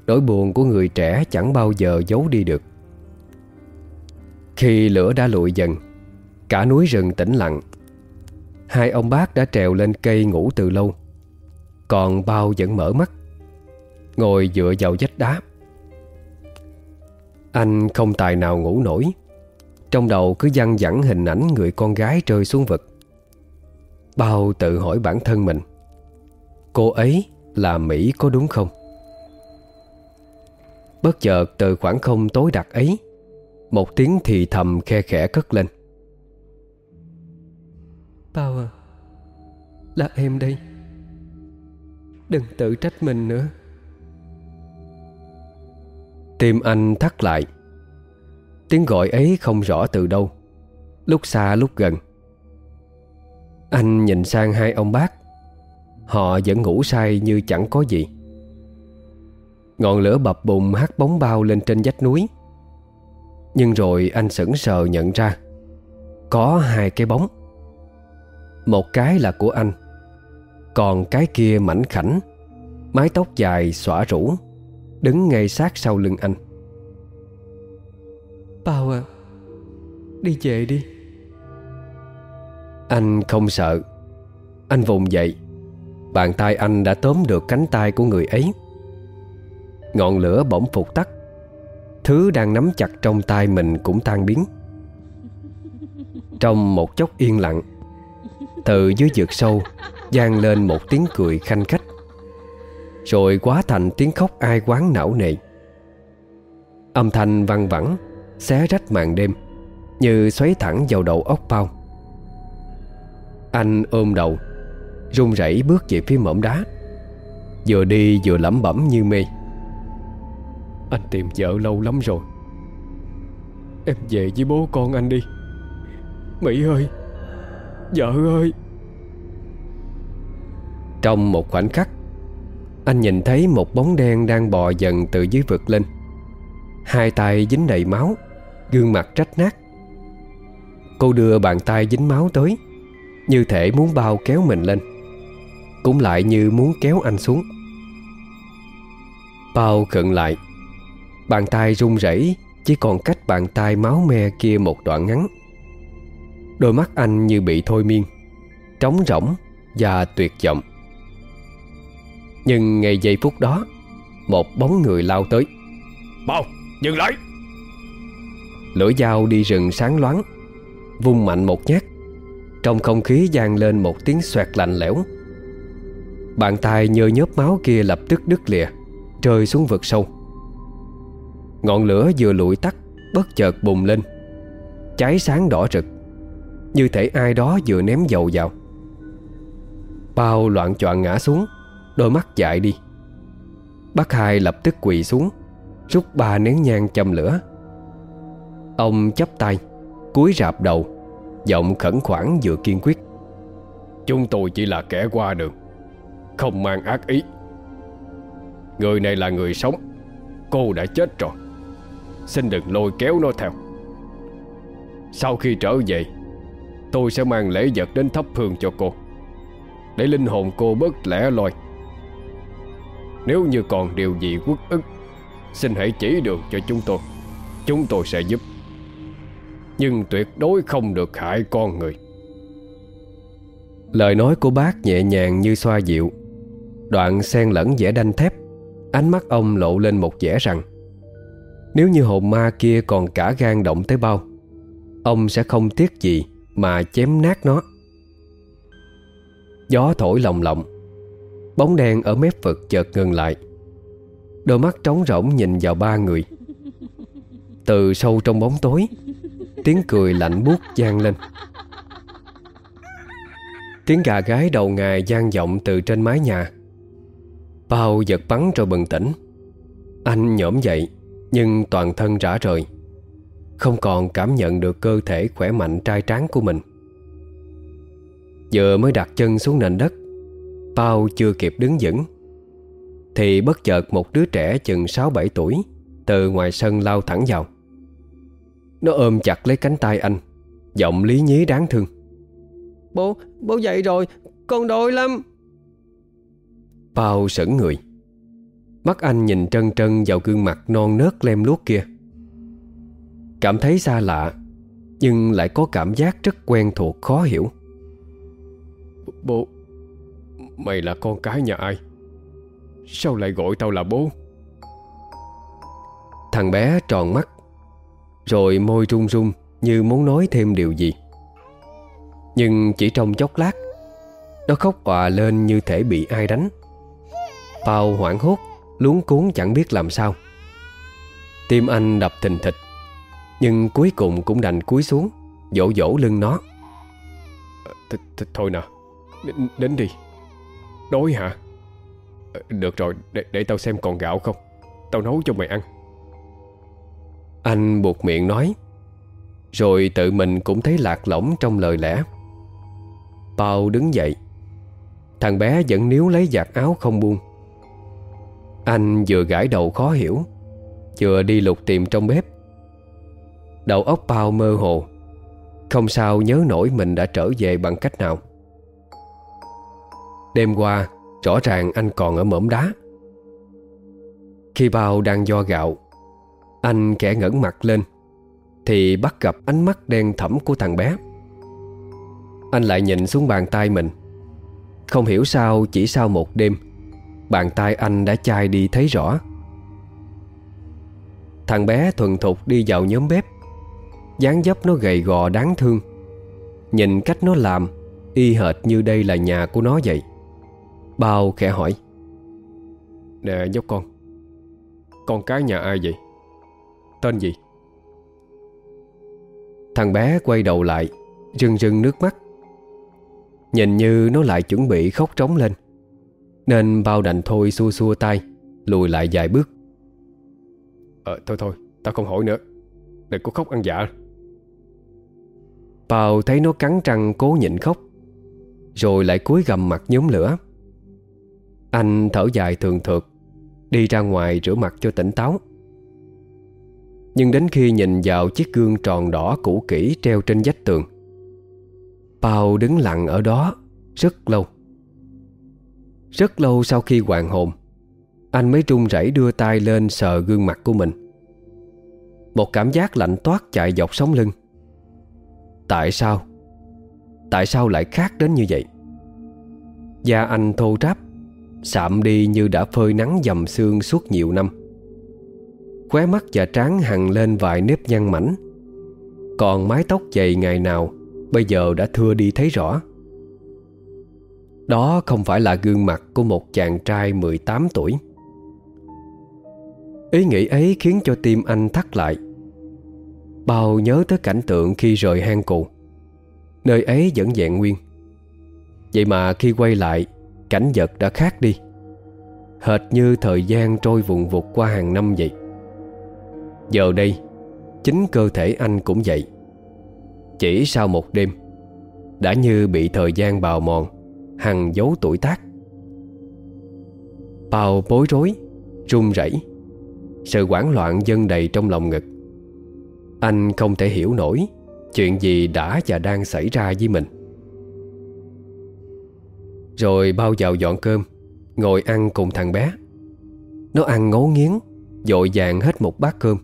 Nỗi buồn của người trẻ chẳng bao giờ giấu đi được. Khi lửa đã lụi dần, Cả núi rừng tĩnh lặng. Hai ông bác đã trèo lên cây ngủ từ lâu. Còn bao vẫn mở mắt, Ngồi dựa vào vách đá. Anh không tài nào ngủ nổi. Trong đầu cứ văng vẳng hình ảnh người con gái rơi xuống vực. Bao tự hỏi bản thân mình, Cô ấy là Mỹ có đúng không? Bất chợt từ khoảng không tối đặc ấy, Một tiếng thì thầm khe khẽ cất lên. Bao à. Là em đây. Đừng tự trách mình nữa. Tim anh thắt lại. Tiếng gọi ấy không rõ từ đâu. Lúc xa, lúc gần. Anh nhìn sang hai ông bác. Họ vẫn ngủ say như chẳng có gì. Ngọn lửa bập bùng hắt bóng bao lên trên vách núi. Nhưng rồi anh sững sờ nhận ra. Có hai cái bóng. Một cái là của anh. Còn cái kia mảnh khảnh Mái tóc dài xõa rủ Đứng ngay sát sau lưng anh. Bao à Đi về đi. Anh không sợ. Anh vùng dậy. Bàn tay anh đã tóm được cánh tay của người ấy. Ngọn lửa bỗng phục tắt. Thứ đang nắm chặt trong tay mình cũng tan biến. Trong một chốc yên lặng từ dưới vực sâu, vang lên một tiếng cười khanh khách. Rồi quá thành tiếng khóc ai quán não nề. Âm thanh văng vẳng, Xé rách màn đêm, Như xoáy thẳng vào đầu ốc bao. Anh ôm đầu, run rẩy bước về phía mỏm đá, Vừa đi vừa lẩm bẩm như mê. Anh tìm vợ lâu lắm rồi. Em về với bố con anh đi. Mỹ ơi! Dạ, Vợ ơi. Trong một khoảnh khắc, Anh nhìn thấy một bóng đen đang bò dần từ dưới vực lên. Hai tay dính đầy máu, Gương mặt trách nát. Cô đưa bàn tay dính máu tới, Như thể muốn bao kéo mình lên, Cũng lại như muốn kéo anh xuống. Bao khựng lại, Bàn tay run rẩy, Chỉ còn cách bàn tay máu me kia một đoạn ngắn. Đôi mắt anh như bị thôi miên Trống rỗng Và tuyệt vọng. Nhưng ngay giây phút đó Một bóng người lao tới. Bao Dừng lại! Lưỡi dao đi rừng sáng loáng Vung mạnh một nhát. Trong không khí vang lên một tiếng xoẹt lạnh lẽo. Bàn tay nhơ nhớp máu kia lập tức đứt lìa Rơi xuống vực sâu. Ngọn lửa vừa lụi tắt Bất chợt bùng lên Cháy sáng đỏ rực như thể ai đó vừa ném dầu vào. Bao loạn choạng ngã xuống, Đôi mắt dại đi. Bác hai lập tức quỳ xuống, Rút ba nén nhang châm lửa. Ông chắp tay, cúi rạp đầu, Giọng khẩn khoản vừa kiên quyết. Chúng tôi chỉ là kẻ qua đường, Không mang ác ý. Người này là người sống, Cô đã chết rồi. Xin đừng lôi kéo nó theo. Sau khi trở về Tôi sẽ mang lễ vật đến thắp hương cho cô, Để linh hồn cô bớt lẻ loi. Nếu như còn điều gì quốc ức, Xin hãy chỉ đường cho chúng tôi. Chúng tôi sẽ giúp. Nhưng tuyệt đối không được hại con người. Lời nói của bác nhẹ nhàng như xoa dịu. Đoạn xen lẫn vẻ đanh thép. Ánh mắt ông lộ lên một vẻ rằng, Nếu như hồn ma kia còn cả gan động tới bao, Ông sẽ không tiếc gì. Mà chém nát nó. Gió thổi lồng lộng, Bóng đen ở mép vực chợt ngừng lại. Đôi mắt trống rỗng nhìn vào ba người. Từ sâu trong bóng tối, Tiếng cười lạnh buốt vang lên. Tiếng gà gái đầu ngài gian vọng từ trên mái nhà. Bao giật bắn rồi bừng tỉnh. Anh nhổm dậy, Nhưng toàn thân rã rời. Không còn cảm nhận được cơ thể khỏe mạnh trai tráng của mình. Vừa mới đặt chân xuống nền đất Bao chưa kịp đứng vững Thì bất chợt một đứa trẻ chừng 6-7 tuổi Từ ngoài sân lao thẳng vào. Nó ôm chặt lấy cánh tay anh Giọng lý nhí đáng thương. Bố, bố dậy rồi Con đói lắm. Bao sững người. Mắt anh nhìn trân trân vào gương mặt non nớt lem luốc kia Cảm thấy xa lạ Nhưng lại có cảm giác rất quen thuộc khó hiểu. Bố Mày là con cái nhà ai? Sao lại gọi tao là bố? Thằng bé tròn mắt Rồi môi run run Như muốn nói thêm điều gì. Nhưng chỉ trong chốc lát Nó khóc òa lên như thể bị ai đánh. Pao hoảng hốt Luống cuốn chẳng biết làm sao. Tim anh đập thình thịch Nhưng cuối cùng cũng đành cúi xuống Dỗ dỗ lưng nó. Th th Thôi nào đến, đi. Đói hả? Được rồi để, để tao xem còn gạo không. Tao nấu cho mày ăn. Anh buộc miệng nói Rồi tự mình cũng thấy lạc lõng trong lời lẽ. Pao đứng dậy. Thằng bé vẫn níu lấy giặt áo không buông. Anh vừa gãi đầu khó hiểu Vừa đi lục tìm trong bếp Đầu óc bao mơ hồ. Không sao nhớ nổi mình đã trở về bằng cách nào. Đêm qua, Rõ ràng anh còn ở mỏm đá. Khi bao đang do gạo, Anh kẻ ngẩng mặt lên, Thì bắt gặp ánh mắt đen thẫm của thằng bé. Anh lại nhìn xuống bàn tay mình. Không hiểu sao, chỉ sau một đêm, Bàn tay anh đã chai đi thấy rõ. Thằng bé thuần thục đi vào nhóm bếp dáng dấp nó gầy gò đáng thương. Nhìn cách nó làm, Y hệt như đây là nhà của nó vậy. Bao khẽ hỏi. Nè, nhóc con. Con cái nhà ai vậy? Tên gì? Thằng bé quay đầu lại, Rưng rưng nước mắt. Nhìn như nó lại chuẩn bị khóc trống lên, Nên bao đành thôi xua xua tay, Lùi lại vài bước. Ờ thôi thôi, Tao không hỏi nữa. Đừng có khóc ăn dạ. Bao thấy nó cắn răng cố nhịn khóc, Rồi lại cúi gầm mặt nhóm lửa. Anh thở dài thường thượt, Đi ra ngoài rửa mặt cho tỉnh táo. Nhưng đến khi nhìn vào chiếc gương tròn đỏ cũ kỹ treo trên vách tường Bao đứng lặng ở đó rất lâu. Rất lâu sau khi hoàn hồn, Anh mới run rẩy đưa tay lên sờ gương mặt của mình. Một cảm giác lạnh toát chạy dọc sống lưng. Tại sao? Tại sao lại khác đến như vậy? Da anh thô ráp, Sạm đi như đã phơi nắng dầm xương suốt nhiều năm. Khóe mắt và trán hằn lên vài nếp nhăn mảnh. Còn mái tóc dày ngày nào, Bây giờ đã thưa đi thấy rõ. Đó không phải là gương mặt của một chàng trai 18 tuổi. Ý nghĩ ấy khiến cho tim anh thắt lại. Bao nhớ tới cảnh tượng khi rời hang cụ Nơi ấy vẫn vẹn nguyên. Vậy mà khi quay lại, Cảnh vật đã khác đi. Hệt như thời gian trôi vùng vụt qua hàng năm vậy. Giờ đây, Chính cơ thể anh cũng vậy. Chỉ sau một đêm, Đã như bị thời gian bào mòn, Hằng dấu tuổi tác. Bào bối rối, Run rẩy, Sự hoảng loạn dâng đầy trong lòng ngực. Anh không thể hiểu nổi Chuyện gì đã và đang xảy ra với mình. Rồi bao vào dọn cơm, Ngồi ăn cùng thằng bé. Nó ăn ngấu nghiến, Dội vàng hết một bát cơm,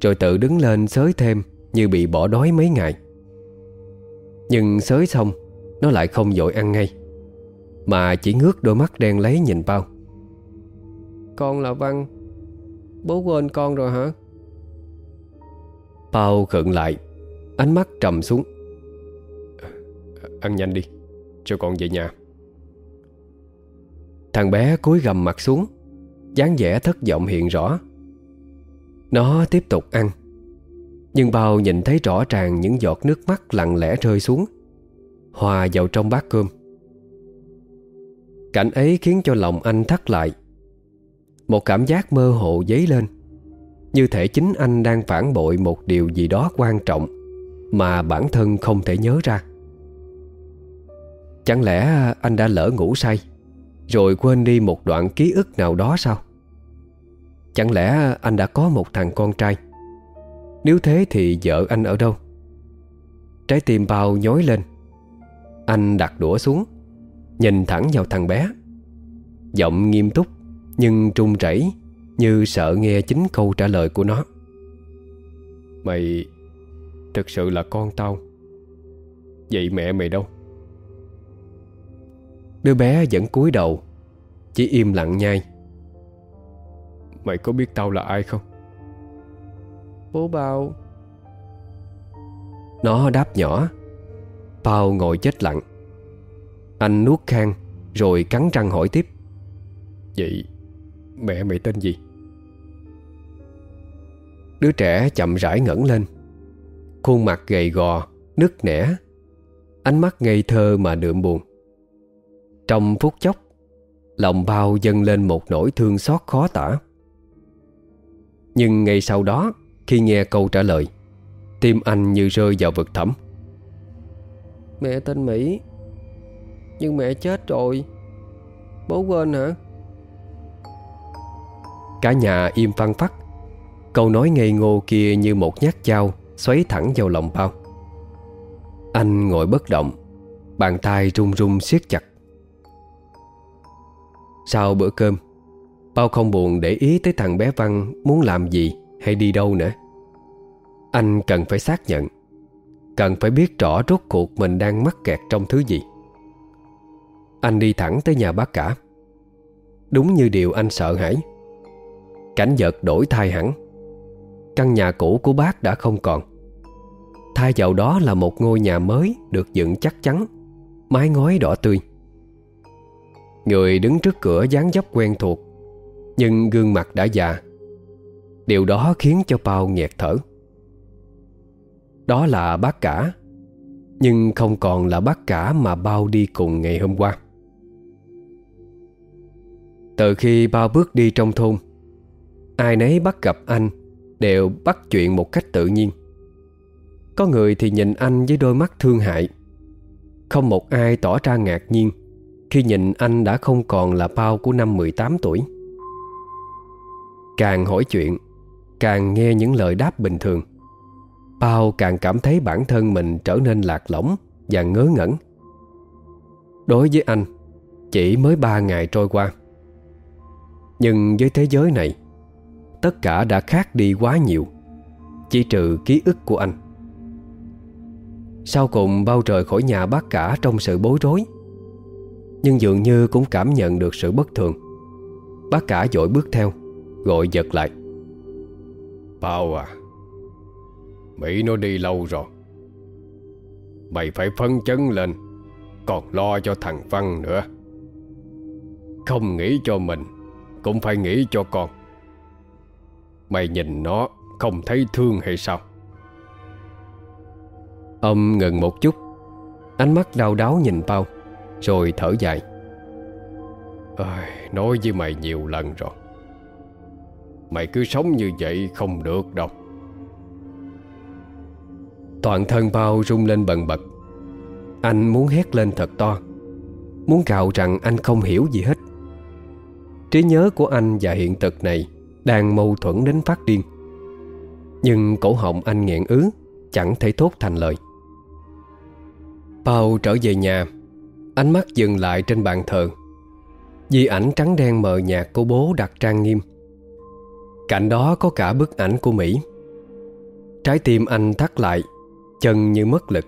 Rồi tự đứng lên xới thêm Như bị bỏ đói mấy ngày. Nhưng xới xong, Nó lại không dội ăn ngay, Mà chỉ ngước đôi mắt đen lấy nhìn bao. Con là Văn, Bố quên con rồi hả? Bao khựng lại, Ánh mắt trầm xuống. Ăn nhanh đi, Cho con về nhà. Thằng bé cúi gầm mặt xuống, dáng vẻ thất vọng hiện rõ. Nó tiếp tục ăn, Nhưng bao nhìn thấy rõ ràng những giọt nước mắt lặng lẽ rơi xuống, Hòa vào trong bát cơm. Cảnh ấy khiến cho lòng anh thắt lại, Một cảm giác mơ hồ dấy lên. Như thể chính anh đang phản bội một điều gì đó quan trọng Mà bản thân không thể nhớ ra. Chẳng lẽ anh đã lỡ ngủ say, Rồi quên đi một đoạn ký ức nào đó sao? Chẳng lẽ anh đã có một thằng con trai? Nếu thế thì vợ anh ở đâu? Trái tim bao nhói lên. Anh đặt đũa xuống, Nhìn thẳng vào thằng bé. Giọng nghiêm túc Nhưng trung rẩy như sợ nghe chính câu trả lời của nó. Mày Thực sự là con tao. Vậy mẹ mày đâu? Đứa bé vẫn cúi đầu Chỉ im lặng nhai. Mày có biết tao là ai không? Bố bao. Nó đáp nhỏ. Bao ngồi chết lặng. Anh nuốt khang Rồi cắn răng hỏi tiếp. Vậy mẹ mày tên gì Đứa trẻ chậm rãi ngẩng lên. Khuôn mặt gầy gò Nứt nẻ. Ánh mắt ngây thơ mà đượm buồn. Trong phút chốc Lòng bao dâng lên một nỗi thương xót khó tả. Nhưng ngay sau đó Khi nghe câu trả lời Tim anh như rơi vào vực thẳm. Mẹ tên Mỹ Nhưng mẹ chết rồi. Bố quên hả? Cả nhà im phăng phắc Câu nói ngây ngô kia như một nhát dao Xoáy thẳng vào lòng bao. Anh ngồi bất động, Bàn tay run run siết chặt. Sau bữa cơm, Bao không buồn để ý tới thằng bé Văn Muốn làm gì hay đi đâu nữa. Anh cần phải xác nhận, Cần phải biết rõ rốt cuộc mình đang mắc kẹt trong thứ gì. Anh đi thẳng tới nhà bác cả. Đúng như điều anh sợ hãi, Cảnh vật đổi thay hẳn. Căn nhà cũ của bác đã không còn. Thay vào đó là một ngôi nhà mới Được dựng chắc chắn, Mái ngói đỏ tươi. Người đứng trước cửa dáng dấp quen thuộc, Nhưng gương mặt đã già. Điều đó khiến cho Pao nghẹt thở. Đó là bác cả, Nhưng không còn là bác cả mà Bao đi cùng ngày hôm qua. Từ khi Bao bước đi trong thôn, Ai nấy bắt gặp anh Đều bắt chuyện một cách tự nhiên. Có người thì nhìn anh với đôi mắt thương hại. Không một ai tỏ ra ngạc nhiên Khi nhìn anh đã không còn là bao của năm 18 tuổi. Càng hỏi chuyện, Càng nghe những lời đáp bình thường. Bao càng cảm thấy bản thân mình trở nên lạc lõng Và ngớ ngẩn. Đối với anh, Chỉ mới ba ngày trôi qua. Nhưng với thế giới này Tất cả đã khác đi quá nhiều, Chỉ trừ ký ức của anh. Sau cùng bao rời khỏi nhà bác cả trong sự bối rối, Nhưng dường như cũng cảm nhận được sự bất thường. Bác cả dội bước theo, Gọi giật lại. Bao à Mỹ nó đi lâu rồi. Mày phải phân chấn lên, Còn lo cho thằng Văn nữa. Không nghĩ cho mình, Cũng phải nghĩ cho con. Mày nhìn nó Không thấy thương hay sao? Ông ngừng một chút. Ánh mắt đau đáo nhìn Bao Rồi thở dài. Ôi, Nói với mày nhiều lần rồi. Mày cứ sống như vậy không được đâu. Toàn thân Bao rung lên bần bật. Anh muốn hét lên thật to. Muốn gào rằng anh không hiểu gì hết. Trí nhớ của anh và hiện thực này đang mâu thuẫn đến phát điên. Nhưng cổ họng anh nghẹn ứ, Chẳng thể thốt thành lời. Paul trở về nhà, Ánh mắt dừng lại trên bàn thờ. Di ảnh trắng đen mờ nhạt của bố đặt trang nghiêm. Cạnh đó có cả bức ảnh của Mỹ. Trái tim anh thắt lại, Chân như mất lực.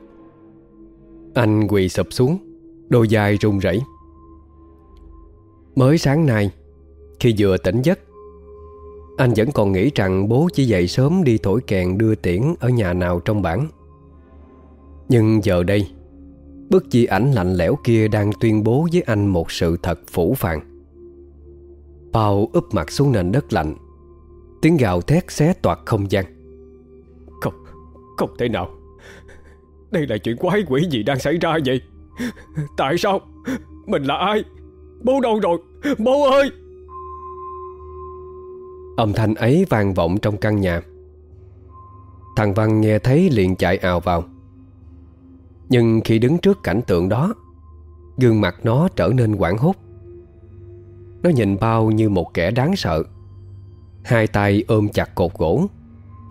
Anh quỳ sụp xuống, Đôi dài run rẩy. Mới sáng nay, Khi vừa tỉnh giấc anh vẫn còn nghĩ rằng bố chỉ dậy sớm đi thổi kèn đưa tiễn ở nhà nào trong bản. Nhưng giờ đây Bức di ảnh lạnh lẽo kia đang tuyên bố với anh một sự thật phủ phàng. Bao úp mặt xuống nền đất lạnh. Tiếng gào thét xé toạc không gian. Không, không thể nào. Đây là chuyện quái quỷ gì đang xảy ra vậy? Tại sao? Mình là ai? Bố đâu rồi? Bố ơi! Âm thanh ấy vang vọng trong căn nhà. Thằng Văn nghe thấy liền chạy ào vào. Nhưng khi đứng trước cảnh tượng đó, Gương mặt nó trở nên quảng hốt. Nó nhìn bao như một kẻ đáng sợ. Hai tay ôm chặt cột gỗ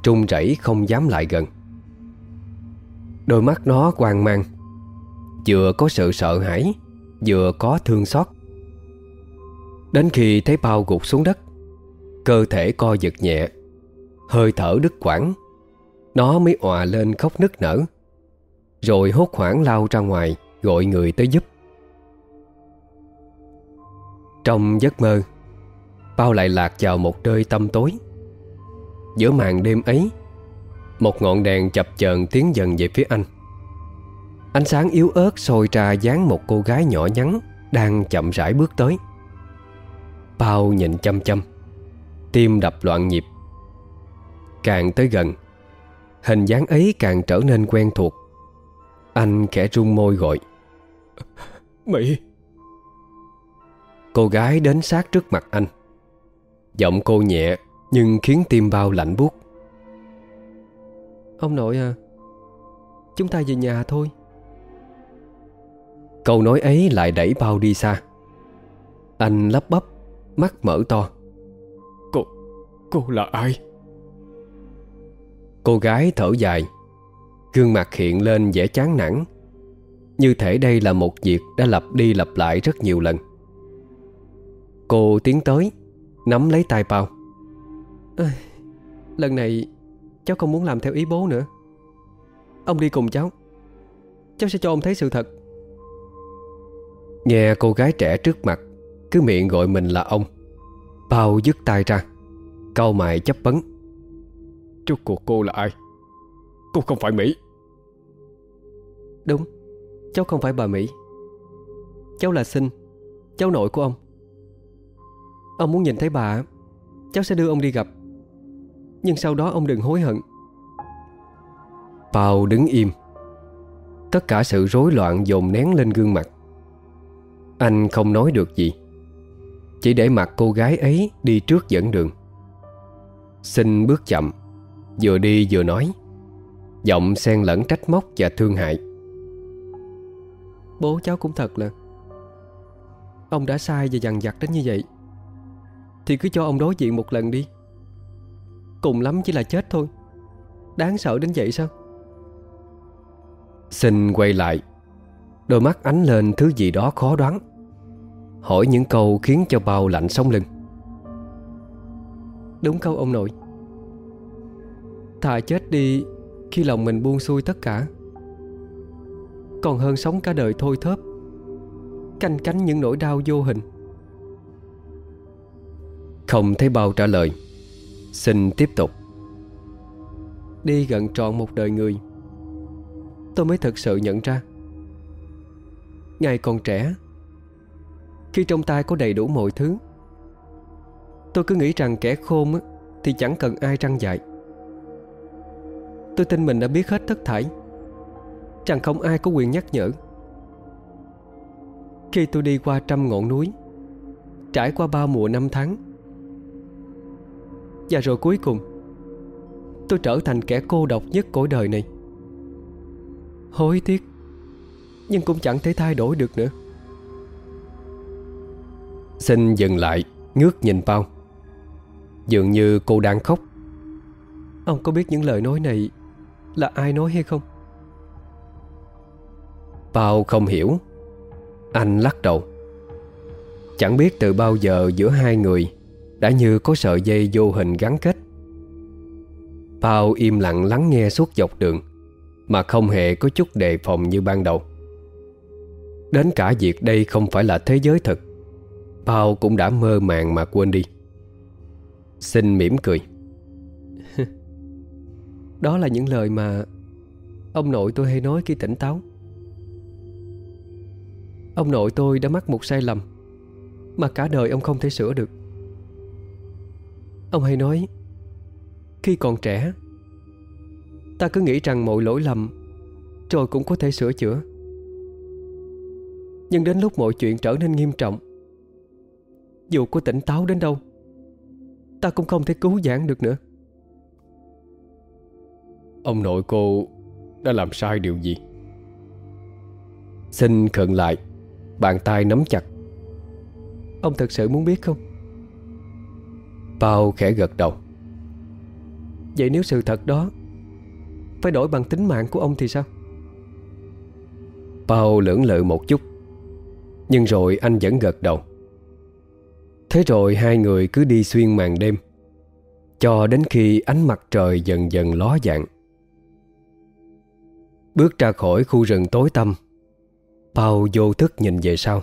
Trung rẩy không dám lại gần. Đôi mắt nó quang mang. Vừa có sự sợ hãi, Vừa có thương xót. Đến khi thấy bao gục xuống đất Cơ thể co giật nhẹ, Hơi thở đứt quãng. Nó mới òa lên khóc nức nở, Rồi hốt hoảng lao ra ngoài Gọi người tới giúp. Trong giấc mơ Bao lại lạc vào một nơi tâm tối. Giữa màn đêm ấy, Một ngọn đèn chập chờn tiến dần về phía anh. Ánh sáng yếu ớt sôi ra dáng một cô gái nhỏ nhắn Đang chậm rãi bước tới. Bao nhìn chăm chăm. Tim đập loạn nhịp. Càng tới gần Hình dáng ấy càng trở nên quen thuộc. Anh khẽ run môi gọi Mỹ Cô gái đến sát trước mặt anh. Giọng cô nhẹ Nhưng khiến tim bao lạnh buốt. Ông nội à Chúng ta về nhà thôi. Câu nói ấy lại đẩy bao đi xa. Anh lắp bắp Mắt mở to Cô là ai? Cô gái thở dài. Gương mặt hiện lên vẻ chán nản. Như thể đây là một việc đã lặp đi lặp lại rất nhiều lần. Cô tiến tới Nắm lấy tay Pao. À, Lần này Cháu không muốn làm theo ý bố nữa. Ông đi cùng cháu. Cháu sẽ cho ông thấy sự thật. Nghe cô gái trẻ trước mặt Cứ miệng gọi mình là ông. Pao dứt tay ra Câu mày chấp vấn. Rốt cuộc cô là ai? Cô không phải Mỹ. Đúng Cháu không phải bà Mỹ. Cháu là Sinh Cháu nội của ông. Ông muốn nhìn thấy bà Cháu sẽ đưa ông đi gặp. Nhưng sau đó ông đừng hối hận. Pao đứng im. Tất cả sự rối loạn dồn nén lên gương mặt. Anh không nói được gì. Chỉ để mặc cô gái ấy đi trước dẫn đường Xin bước chậm. Vừa đi vừa nói. Giọng xen lẫn trách móc và thương hại. Bố cháu cũng thật là Ông đã sai và dằn vặt đến như vậy. Thì cứ cho ông đối diện một lần đi. Cùng lắm chỉ là chết thôi. Đáng sợ đến vậy sao? Xin quay lại. Đôi mắt ánh lên thứ gì đó khó đoán. Hỏi những câu khiến cho bao lạnh sống lưng Đúng câu ông nội? Thà chết đi Khi lòng mình buông xuôi tất cả. Còn hơn sống cả đời thôi thớp, Canh cánh những nỗi đau vô hình. Không thấy bao trả lời. Xin tiếp tục. Đi gần trọn một đời người, Tôi mới thực sự nhận ra. Ngày còn trẻ, Khi trong tay có đầy đủ mọi thứ Tôi cứ nghĩ rằng kẻ khôn Thì chẳng cần ai răng dạy. Tôi tin mình đã biết hết tất thảy Rằng không ai có quyền nhắc nhở. Khi tôi đi qua trăm ngọn núi, Trải qua bao mùa năm tháng, Và rồi cuối cùng, Tôi trở thành kẻ cô độc nhất cõi đời này. Hối tiếc, Nhưng cũng chẳng thể thay đổi được nữa. Xin dừng lại, Ngước nhìn bao. Dường như cô đang khóc. Ông có biết những lời nói này Là ai nói hay không? Pao không hiểu. Anh lắc đầu. Chẳng biết từ bao giờ giữa hai người Đã như có sợi dây vô hình gắn kết. Pao im lặng lắng nghe suốt dọc đường Mà không hề có chút đề phòng như ban đầu. Đến cả việc đây không phải là thế giới thực Pao cũng đã mơ màng mà quên đi Xin mỉm cười. Đó là những lời mà Ông nội tôi hay nói khi tỉnh táo. Ông nội tôi đã mắc một sai lầm Mà cả đời ông không thể sửa được. Ông hay nói, Khi còn trẻ, Ta cứ nghĩ rằng mọi lỗi lầm Rồi cũng có thể sửa chữa. Nhưng đến lúc mọi chuyện trở nên nghiêm trọng, Dù có tỉnh táo đến đâu Ta cũng không thể cứu giãn được nữa Ông nội cô đã làm sai điều gì? Xin khẩn lại Bàn tay nắm chặt Ông thật sự muốn biết không? Bao khẽ gật đầu Vậy nếu sự thật đó Phải đổi bằng tính mạng của ông thì sao? Bao lưỡng lự một chút Nhưng rồi anh vẫn gật đầu Thế rồi hai người cứ đi xuyên màn đêm, Cho đến khi ánh mặt trời dần dần ló dạng. Bước ra khỏi khu rừng tối tăm Bao vô thức nhìn về sau.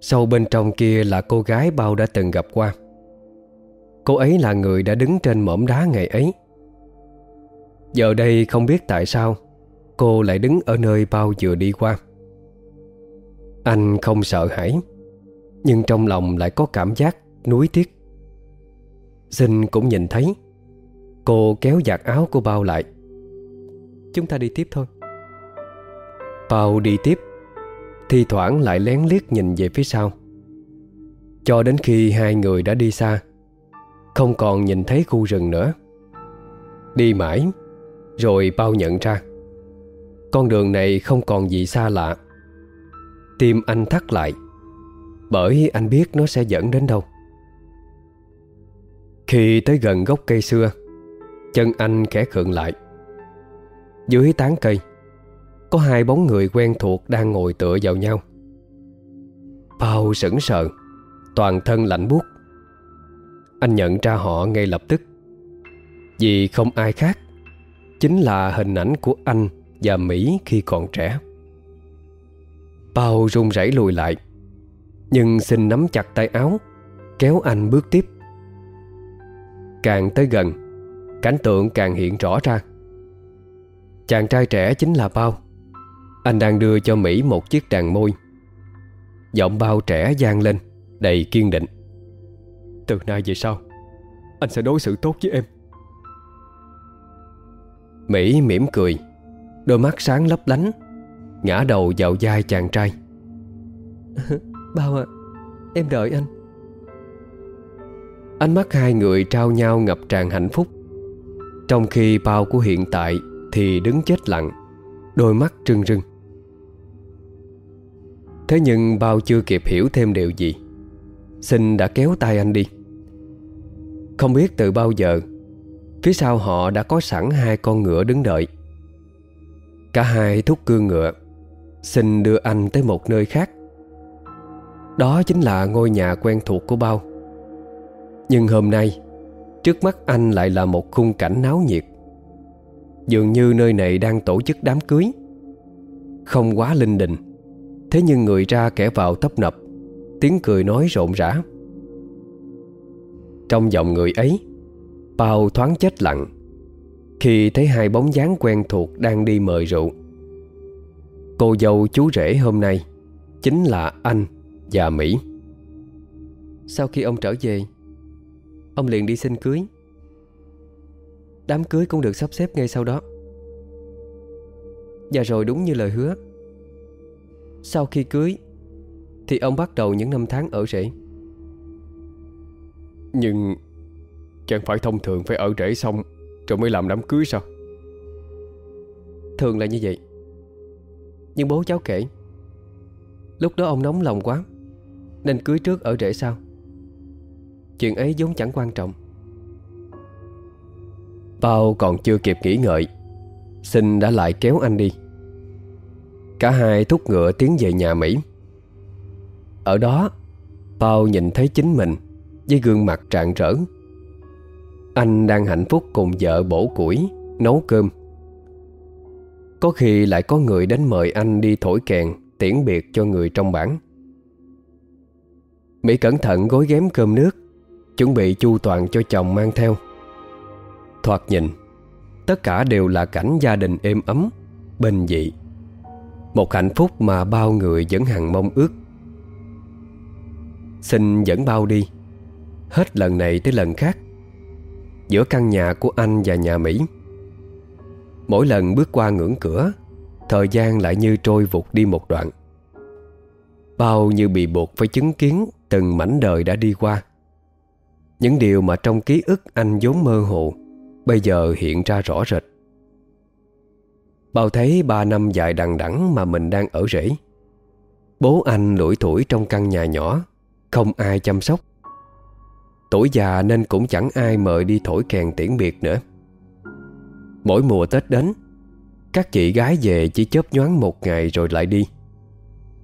Sâu bên trong kia là cô gái Bao đã từng gặp qua. Cô ấy là người đã đứng trên mỏm đá ngày ấy. Giờ đây không biết tại sao, Cô lại đứng ở nơi Bao vừa đi qua. Anh không sợ hãi. Nhưng trong lòng lại có cảm giác nuối tiếc. Sinh cũng nhìn thấy. Cô kéo giặt áo của Bao lại. Chúng ta đi tiếp thôi. Bao đi tiếp. Thi thoảng lại lén liếc nhìn về phía sau. Cho đến khi hai người đã đi xa, Không còn nhìn thấy khu rừng nữa. Đi mãi, Rồi bao nhận ra. Con đường này không còn gì xa lạ. Tim anh thắt lại. Bởi anh biết nó sẽ dẫn đến đâu. Khi tới gần gốc cây xưa, Chân anh khẽ khượng lại. Dưới tán cây, Có hai bóng người quen thuộc đang ngồi tựa vào nhau. Bao sững sờ, Toàn thân lạnh buốt. Anh nhận ra họ ngay lập tức. Vì không ai khác, Chính là hình ảnh của anh và Mỹ khi còn trẻ. Bao run rẩy lùi lại. Nhưng xin nắm chặt tay áo, Kéo anh bước tiếp. Càng tới gần, Cảnh tượng càng hiện rõ ra. Chàng trai trẻ chính là Bao. Anh đang đưa cho Mỹ một chiếc đàn môi. Giọng Bao trẻ gian lên, Đầy kiên định. Từ nay về sau, Anh sẽ đối xử tốt với em. Mỹ mỉm cười, Đôi mắt sáng lấp lánh, Ngã đầu vào vai chàng trai. Bao à Em đợi anh. Ánh mắt hai người trao nhau ngập tràn hạnh phúc. Trong khi bao của hiện tại Thì đứng chết lặng, Đôi mắt trưng rưng. Thế nhưng bao chưa kịp hiểu thêm điều gì. Sinh đã kéo tay anh đi. Không biết từ bao giờ, Phía sau họ đã có sẵn hai con ngựa đứng đợi. Cả hai thúc cương ngựa, Xin đưa anh tới một nơi khác. Đó chính là ngôi nhà quen thuộc của bao. Nhưng hôm nay, Trước mắt anh lại là một khung cảnh náo nhiệt. Dường như nơi này đang tổ chức đám cưới. Không quá linh đình. Thế nhưng người ra kẻ vào tấp nập, Tiếng cười nói rộn rã. Trong giọng người ấy, Bao thoáng chết lặng Khi thấy hai bóng dáng quen thuộc đang đi mời rượu. Cô dâu chú rể hôm nay Chính là anh và Mỹ. Sau khi ông trở về Ông liền đi xin cưới. Đám cưới cũng được sắp xếp ngay sau đó. Và rồi đúng như lời hứa Sau khi cưới Thì ông bắt đầu những năm tháng ở rể. Nhưng Chẳng phải thông thường phải ở rể xong Rồi mới làm đám cưới sao? Thường là như vậy. Nhưng bố cháu kể Lúc đó ông nóng lòng quá nên cưới trước ở rễ sau. Chuyện ấy vốn chẳng quan trọng. Bao còn chưa kịp nghĩ ngợi, Sinh đã lại kéo anh đi. Cả hai thúc ngựa tiến về nhà Mỹ. Ở đó, Bao nhìn thấy chính mình Với gương mặt trạng rỡ. Anh đang hạnh phúc cùng vợ bổ củi, Nấu cơm. Có khi lại có người đến mời anh đi thổi kèn, Tiễn biệt cho người trong bản. Mỹ cẩn thận gối ghém cơm nước, Chuẩn bị chu toàn cho chồng mang theo. Thoạt nhìn, Tất cả đều là cảnh gia đình êm ấm, Bình dị. Một hạnh phúc mà bao người vẫn hằng mong ước. Xin dẫn bao đi, Hết lần này tới lần khác. Giữa căn nhà của anh và nhà Mỹ, Mỗi lần bước qua ngưỡng cửa, Thời gian lại như trôi vụt đi một đoạn. Bao như bị buộc phải chứng kiến Từng mảnh đời đã đi qua. Những điều mà trong ký ức anh vốn mơ hồ, Bây giờ hiện ra rõ rệt. Bao thấy ba năm dài đằng đẵng mà mình đang ở rễ. Bố anh lủi thủi trong căn nhà nhỏ, Không ai chăm sóc. Tuổi già nên cũng chẳng ai mời đi thổi kèn tiễn biệt nữa. Mỗi mùa Tết đến, Các chị gái về chỉ chớp nhoáng một ngày rồi lại đi.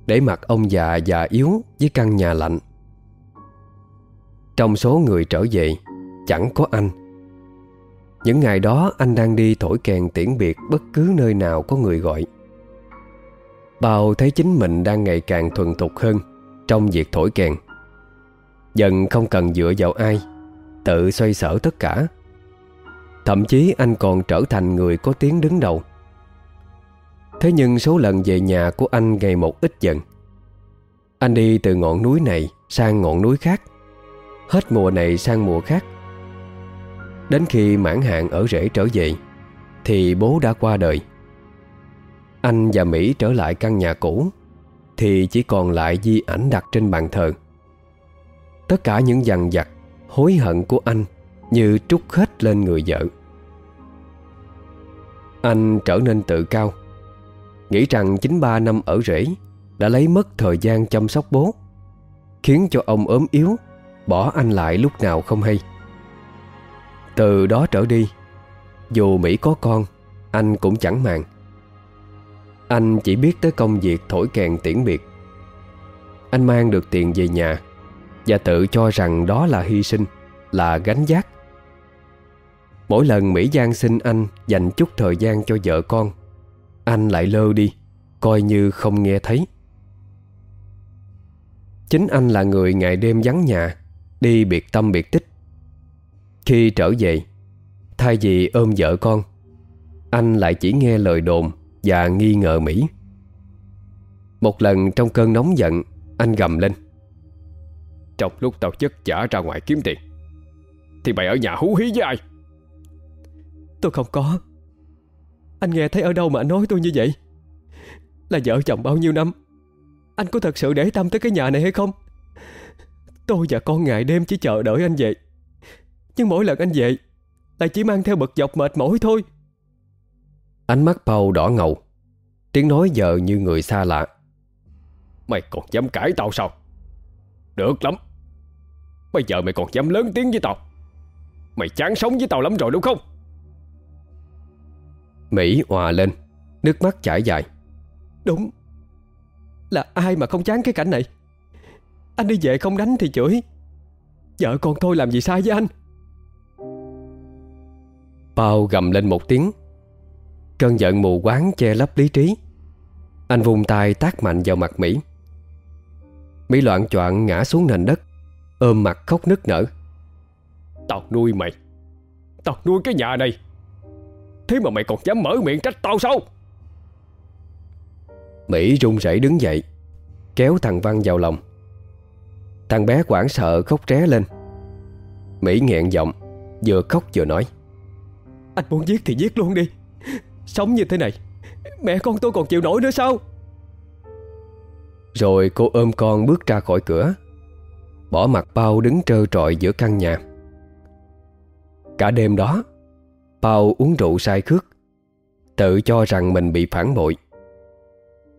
Để mặc ông già già yếu với căn nhà lạnh trong số người trở về, Chẳng có anh. Những ngày đó, anh đang đi thổi kèn tiễn biệt Bất cứ nơi nào có người gọi. Bao thấy chính mình đang ngày càng thuần thục hơn Trong việc thổi kèn. Dần không cần dựa vào ai, Tự xoay sở tất cả. Thậm chí anh còn trở thành người có tiếng đứng đầu. Thế nhưng số lần về nhà của anh ngày một ít dần. Anh đi từ ngọn núi này sang ngọn núi khác. Hết mùa này sang mùa khác. Đến khi mãn hạn ở rễ trở về, Thì bố đã qua đời. Anh và Mỹ trở lại căn nhà cũ, Thì chỉ còn lại di ảnh đặt trên bàn thờ. Tất cả những dằn vặt, Hối hận của anh Như trút hết lên người vợ. Anh trở nên tự cao, Nghĩ rằng chính ba năm ở rễ Đã lấy mất thời gian chăm sóc bố, Khiến cho ông ốm yếu Bỏ anh lại lúc nào không hay. Từ đó trở đi, Dù Mỹ có con, Anh cũng chẳng màng. Anh chỉ biết tới công việc thổi kèn tiễn biệt. Anh mang được tiền về nhà Và tự cho rằng đó là hy sinh, Là gánh giác Mỗi lần Mỹ Giang xin anh Dành chút thời gian cho vợ con, Anh lại lơ đi, Coi như không nghe thấy. Chính anh là người ngày đêm vắng nhà Đi biệt tâm biệt tích. Khi trở về Thay vì ôm vợ con Anh lại chỉ nghe lời đồn Và nghi ngờ Mỹ. Một lần trong cơn nóng giận Anh gầm lên. Trong lúc tao chất trả ra ngoài kiếm tiền Thì mày ở nhà hú hí với ai? Tôi không có. Anh nghe thấy ở đâu mà anh nói tôi như vậy? Là vợ chồng bao nhiêu năm? Anh có thật sự để tâm tới cái nhà này hay không Tôi và con ngày đêm chỉ chờ đợi anh về Nhưng mỗi lần anh về Lại chỉ mang theo bực dọc mệt mỏi thôi. Ánh mắt Paul đỏ ngầu. Tiếng nói giờ như người xa lạ. Mày còn dám cãi tao sao? Được lắm. Bây giờ mày còn dám lớn tiếng với tao. Mày chán sống với tao lắm rồi đúng không? Mỹ hòa lên. Nước mắt chảy dài. Đúng. Là ai mà không chán cái cảnh này Anh đi về không đánh thì chửi. Vợ con tôi làm gì sai với anh? Paul gầm lên một tiếng. Cơn giận mù quáng che lấp lý trí. Anh vùng tay tác mạnh vào mặt Mỹ. Mỹ loạn choạng ngã xuống nền đất Ôm mặt khóc nức nở. Tao nuôi mày. Tao nuôi cái nhà này. Thế mà mày còn dám mở miệng trách tao sao? Mỹ run rẩy đứng dậy Kéo thằng Văn vào lòng Thằng bé quảng sợ khóc ré lên. Mỹ nghẹn giọng, Vừa khóc vừa nói. Anh muốn giết thì giết luôn đi. Sống như thế này, Mẹ con tôi còn chịu nổi nữa sao? Rồi cô ôm con bước ra khỏi cửa, Bỏ mặt bao đứng trơ trọi giữa căn nhà. Cả đêm đó Bao uống rượu say khước, Tự cho rằng mình bị phản bội.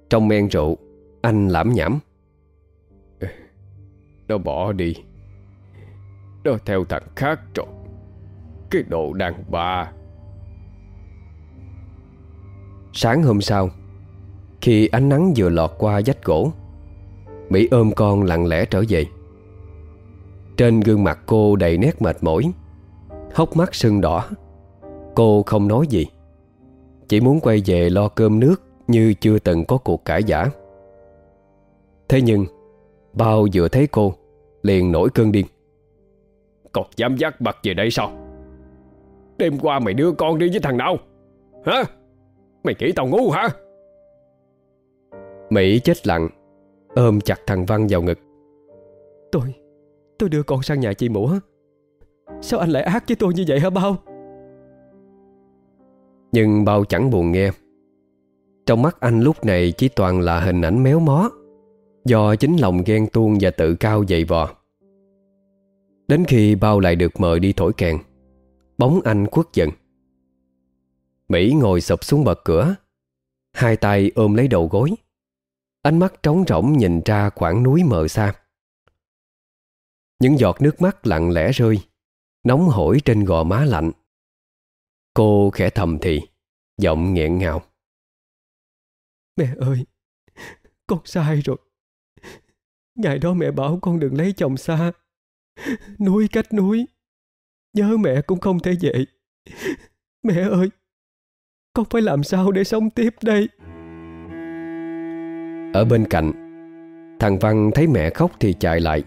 Trong men rượu, Anh lãm nhảm. Nó bỏ đi. Nó theo thằng khác rồi Cái đồ đàn bà. Sáng hôm sau, Khi ánh nắng vừa lọt qua vách gỗ, Mỹ ôm con lặng lẽ trở về. Trên gương mặt cô đầy nét mệt mỏi, Hốc mắt sưng đỏ. Cô không nói gì, Chỉ muốn quay về lo cơm nước Như chưa từng có cuộc cãi giả Thế nhưng, Bao vừa thấy cô Liền nổi cơn điên. Còn dám dắt mặt về đây sao? Đêm qua mày đưa con đi với thằng nào? Hả? Mày nghĩ tao ngu hả? Mỹ chết lặng Ôm chặt thằng Văn vào ngực. Tôi Tôi đưa con sang nhà chị Mủa Sao anh lại ác với tôi như vậy hả Bao? Nhưng Bao chẳng buồn nghe. Trong mắt anh lúc này chỉ toàn là hình ảnh méo mó Do chính lòng ghen tuông và tự cao dày vò. Đến khi Bao lại được mời đi thổi kèn, Bóng anh quất dần. Mỹ ngồi sụp xuống bậc cửa, Hai tay ôm lấy đầu gối, Ánh mắt trống rỗng nhìn ra khoảng núi mờ xa. Những giọt nước mắt lặng lẽ rơi, Nóng hổi trên gò má lạnh. Cô khẽ thầm thì, Giọng nghẹn ngào. Mẹ ơi, Con sai rồi. Ngày đó mẹ bảo con đừng lấy chồng xa. Núi cách núi Nhớ mẹ cũng không thể vậy Mẹ ơi Con phải làm sao để sống tiếp đây? Ở bên cạnh Thằng Văn thấy mẹ khóc thì chạy lại.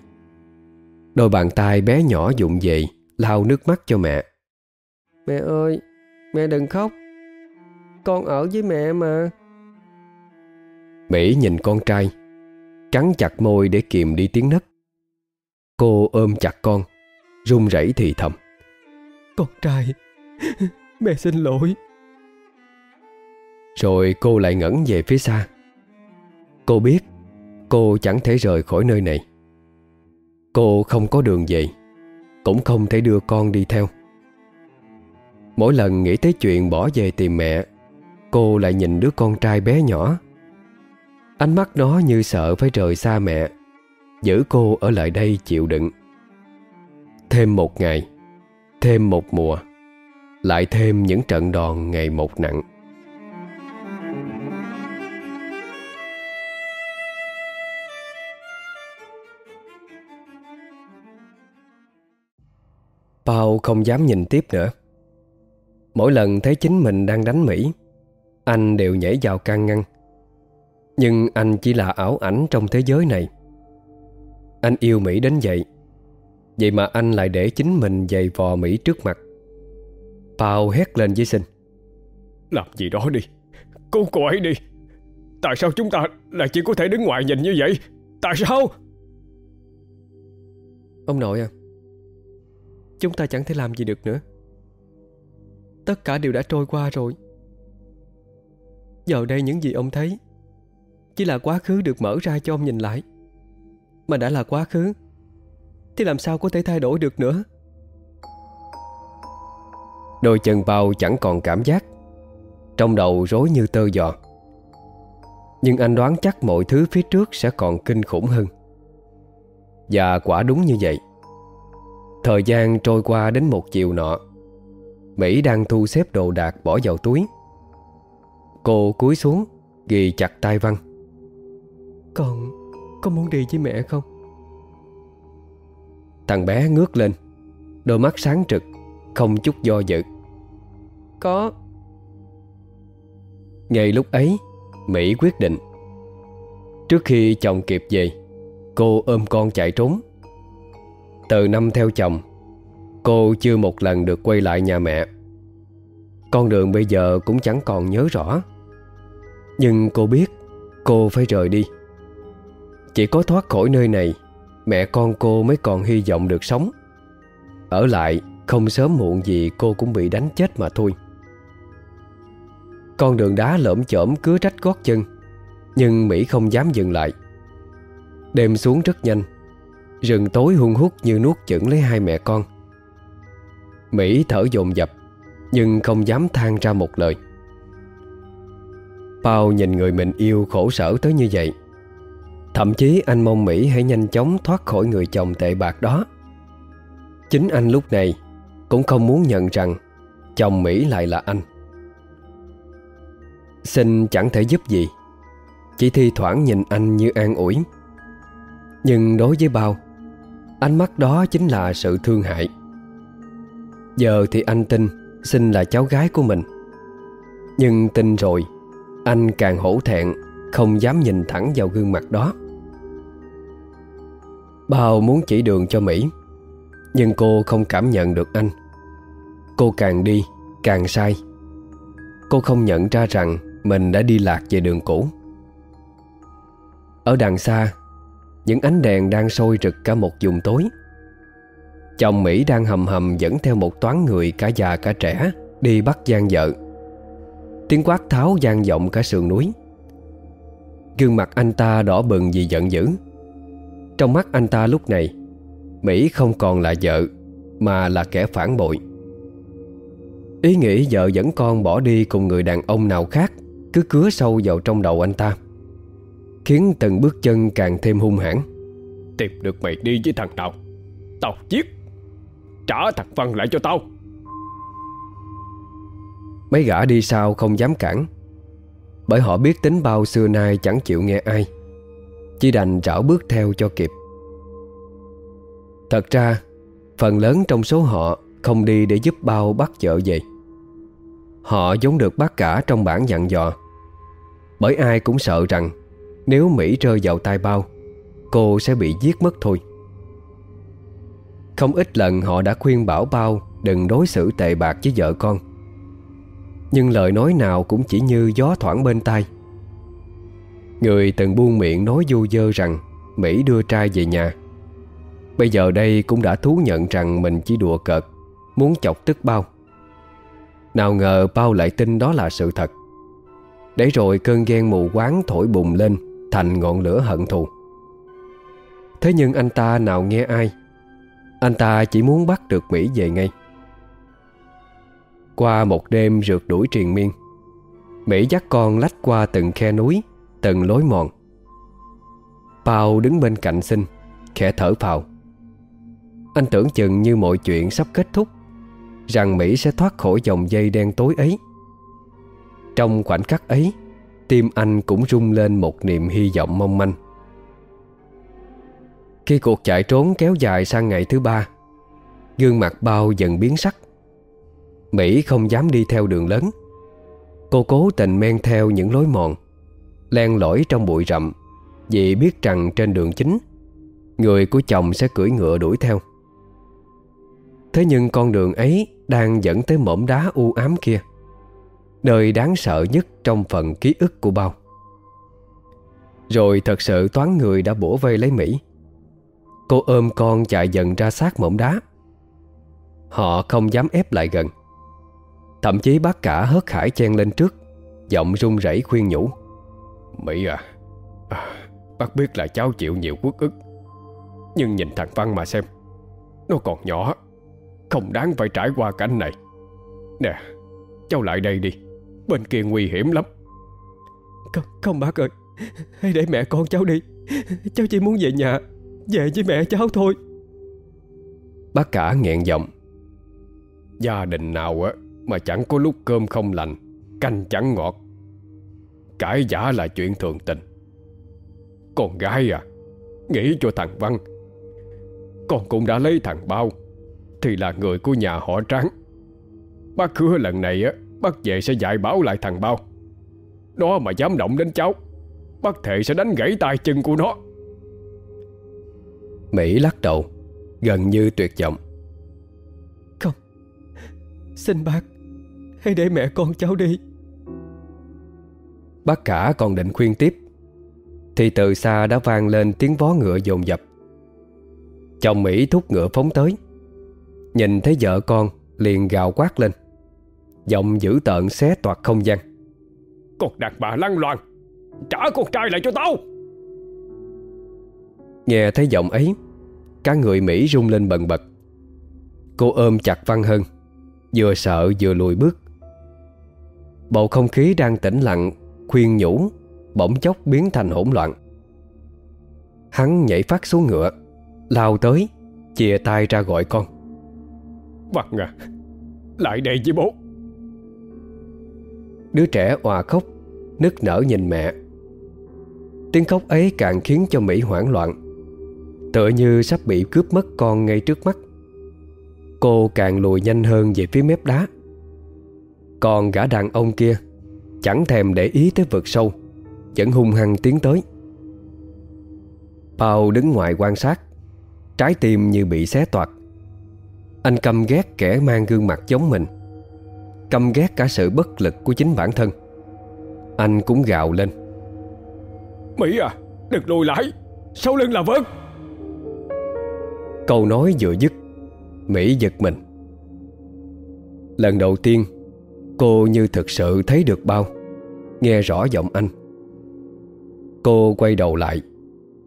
Đôi bàn tay bé nhỏ dụng về Lau nước mắt cho mẹ. Mẹ ơi Mẹ đừng khóc. Con ở với mẹ mà. Mỹ nhìn con trai Cắn chặt môi để kìm đi tiếng nấc. Cô ôm chặt con run rẩy thì thầm. Con trai Mẹ xin lỗi. Rồi cô lại ngẩn về phía xa. Cô biết Cô chẳng thể rời khỏi nơi này. Cô không có đường về Cũng không thể đưa con đi theo. Mỗi lần nghĩ tới chuyện bỏ về tìm mẹ Cô lại nhìn đứa con trai bé nhỏ Ánh mắt nó như sợ phải rời xa mẹ. Giữ cô ở lại đây chịu đựng. Thêm một ngày, thêm một mùa, Lại thêm những trận đòn ngày một nặng. Paul không dám nhìn tiếp nữa. Mỗi lần thấy chính mình đang đánh Mỹ, Anh đều nhảy vào can ngăn. Nhưng anh chỉ là ảo ảnh trong thế giới này. Anh yêu Mỹ đến vậy. Vậy mà anh lại để chính mình dày vò Mỹ trước mặt. Paul hét lên với sinh Làm gì đó đi. Cứu cô ấy đi. Tại sao chúng ta lại chỉ có thể đứng ngoài nhìn như vậy? Tại sao? Ông nội à Chúng ta chẳng thể làm gì được nữa. Tất cả đều đã trôi qua rồi. Giờ đây những gì ông thấy chỉ là quá khứ được mở ra cho ông nhìn lại. Mà đã là quá khứ, Thì làm sao có thể thay đổi được nữa? Đôi chân bao chẳng còn cảm giác, Trong đầu rối như tơ giò. Nhưng anh đoán chắc mọi thứ phía trước sẽ còn kinh khủng hơn. Và quả đúng như vậy. Thời gian trôi qua đến một chiều nọ, Mỹ đang thu xếp đồ đạc bỏ vào túi. Cô cúi xuống, Ghi chặt tay Văn. Con Có muốn đi với mẹ không? Thằng bé ngước lên, Đôi mắt sáng trực, Không chút do dự. Có. Ngay lúc ấy, Mỹ quyết định. Trước khi chồng kịp về, Cô ôm con chạy trốn. Từ năm theo chồng, Cô chưa một lần được quay lại nhà mẹ. Con đường bây giờ cũng chẳng còn nhớ rõ. Nhưng cô biết Cô phải rời đi. Chỉ có thoát khỏi nơi này, Mẹ con cô mới còn hy vọng được sống. Ở lại, Không sớm muộn gì cô cũng bị đánh chết mà thôi. Con đường đá lởm chởm cứa trách gót chân, Nhưng Mỹ không dám dừng lại. Đêm xuống rất nhanh, Rừng tối hung hút như nuốt chửng lấy hai mẹ con. Mỹ thở dồn dập, Nhưng không dám than ra một lời. Bao nhìn người mình yêu khổ sở tới như vậy Thậm chí anh mong Mỹ hãy nhanh chóng thoát khỏi người chồng tệ bạc đó. Chính anh lúc này Cũng không muốn nhận rằng Chồng Mỹ lại là anh. Xin chẳng thể giúp gì. Chỉ thi thoảng nhìn anh như an ủi. Nhưng đối với bao, Ánh mắt đó chính là sự thương hại. Giờ thì anh tin Sinh là cháu gái của mình. Nhưng tin rồi, Anh càng hổ thẹn, Không dám nhìn thẳng vào gương mặt đó. Bao muốn chỉ đường cho Mỹ. Nhưng cô không cảm nhận được anh. Cô càng đi, Càng sai. Cô không nhận ra rằng Mình đã đi lạc về đường cũ. Ở đằng xa, Những ánh đèn đang sôi rực cả một vùng tối. Chồng Mỹ đang hầm hầm dẫn theo một toán người cả già cả trẻ Đi bắt gian vợ. Tiếng quát tháo gian vọng cả sườn núi. Gương mặt anh ta đỏ bừng vì giận dữ. Trong mắt anh ta lúc này Mỹ không còn là vợ Mà là kẻ phản bội. Ý nghĩ vợ dẫn con bỏ đi cùng người đàn ông nào khác Cứ cứa sâu vào trong đầu anh ta Khiến từng bước chân càng thêm hung hãn. Tìm được mày đi với thằng nào? Tao giết! Trả thằng Văn lại cho tao! Mấy gã đi sau không dám cản Bởi họ biết tính bao xưa nay chẳng chịu nghe ai chỉ đành rảo bước theo cho kịp. Thật ra, Phần lớn trong số họ Không đi để giúp bao bắt vợ về. Họ giống được bác cả trong bản dặn dò. Bởi ai cũng sợ rằng Nếu Mỹ rơi vào tay bao, Cô sẽ bị giết mất thôi. Không ít lần họ đã khuyên bảo bao Đừng đối xử tệ bạc với vợ con. Nhưng lời nói nào cũng chỉ như gió thoảng bên tai. Người từng buông miệng nói vô dơ rằng Mỹ đưa trai về nhà. Bây giờ đây cũng đã thú nhận rằng mình chỉ đùa cợt, Muốn chọc tức bao. Nào ngờ bao lại tin đó là sự thật. Để rồi cơn ghen mù quáng thổi bùng lên Thành ngọn lửa hận thù. Thế nhưng anh ta nào nghe ai? Anh ta chỉ muốn bắt được Mỹ về ngay. Qua một đêm rượt đuổi triền miên, Mỹ dắt con lách qua từng khe núi Từng lối mòn. Pao đứng bên cạnh sinh, Khẽ thở phào. Anh tưởng chừng như mọi chuyện sắp kết thúc, Rằng Mỹ sẽ thoát khỏi dòng dây đen tối ấy. Trong khoảnh khắc ấy, Tim anh cũng rung lên một niềm hy vọng mong manh. Khi cuộc chạy trốn kéo dài sang ngày thứ ba, Gương mặt bao dần biến sắc. Mỹ không dám đi theo đường lớn. Cô cố tình men theo những lối mòn. Len lỏi trong bụi rậm, Vì biết rằng trên đường chính, Người của chồng sẽ cưỡi ngựa đuổi theo. Thế nhưng con đường ấy Đang dẫn tới mỏm đá u ám kia, Nơi đáng sợ nhất Trong phần ký ức của bao. Rồi thật sự toán người đã bổ vây lấy Mỹ. Cô ôm con chạy dần ra sát mỏm đá. Họ không dám ép lại gần. Thậm chí bác cả hớt khải chen lên trước, Giọng run rẩy khuyên nhủ. Mỹ à, à Bác biết là cháu chịu nhiều quốc ức. Nhưng nhìn thằng Văn mà xem Nó còn nhỏ. Không đáng phải trải qua cảnh này. Nè Cháu lại đây đi. Bên kia nguy hiểm lắm. Không, không bác ơi. Hãy để mẹ con cháu đi. Cháu chỉ muốn về nhà Về với mẹ cháu thôi. Bác cả nghẹn giọng. Gia đình nào á Mà chẳng có lúc cơm không lành Canh chẳng ngọt Cãi giả là chuyện thường tình. Con gái à Nghĩ cho thằng Văn. Con cũng đã lấy thằng Bao Thì là người của nhà họ Tráng. Bác hứa lần này á Bác về sẽ dạy bảo lại thằng Bao. Nó mà dám động đến cháu Bác thệ sẽ đánh gãy tay chân của nó. Mỹ lắc đầu Gần như tuyệt vọng. Không Xin bác Hãy để mẹ con cháu đi Bác cả còn định khuyên tiếp. Thì từ xa đã vang lên tiếng vó ngựa dồn dập. Chồng Mỹ thúc ngựa phóng tới. Nhìn thấy vợ con liền gào quát lên. Giọng dữ tợn xé toạc không gian. Con đàn bà lăng loàn Trả con trai lại cho tao. Nghe thấy giọng ấy Cả người Mỹ rung lên bần bật. Cô ôm chặt Văn hơn Vừa sợ vừa lùi bước. Bầu không khí đang tĩnh lặng Khuyên nhủ Bỗng chốc biến thành hỗn loạn. Hắn nhảy phát xuống ngựa Lao tới Chìa tay ra gọi con. Văn à Lại đây với bố. Đứa trẻ òa khóc Nức nở nhìn mẹ. Tiếng khóc ấy càng khiến cho Mỹ hoảng loạn. Tựa như sắp bị cướp mất con ngay trước mắt. Cô càng lùi nhanh hơn về phía mép đá. Còn gã đàn ông kia Chẳng thèm để ý tới vực sâu Vẫn hung hăng tiến tới. Pao đứng ngoài quan sát Trái tim như bị xé toạc. Anh căm ghét kẻ mang gương mặt giống mình Căm ghét cả sự bất lực của chính bản thân. Anh cũng gào lên. Mỹ à Đừng lùi lại Sau lưng là vớt Câu nói vừa dứt Mỹ giật mình. Lần đầu tiên Cô như thực sự thấy được bao? Nghe rõ giọng anh. Cô quay đầu lại,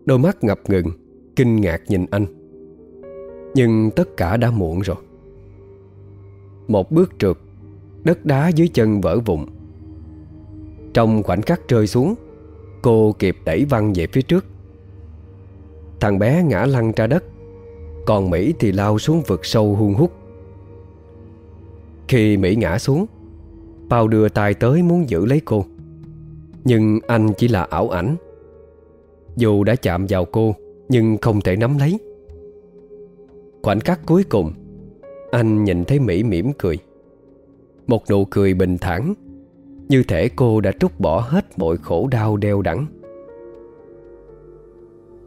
Đôi mắt ngập ngừng, Kinh ngạc nhìn anh. Nhưng tất cả đã muộn rồi. Một bước trượt, Đất đá dưới chân vỡ vụn. Trong khoảnh khắc rơi xuống, Cô kịp đẩy văng về phía trước. Thằng bé ngã lăn ra đất, Còn Mỹ thì lao xuống vực sâu hung hút. Khi Mỹ ngã xuống Bao đưa tay tới muốn giữ lấy cô. Nhưng anh chỉ là ảo ảnh. Dù đã chạm vào cô, Nhưng không thể nắm lấy. Khoảnh khắc cuối cùng, Anh nhìn thấy Mỹ mỉm cười. Một nụ cười bình thản, Như thể cô đã trút bỏ hết mọi khổ đau đeo đẳng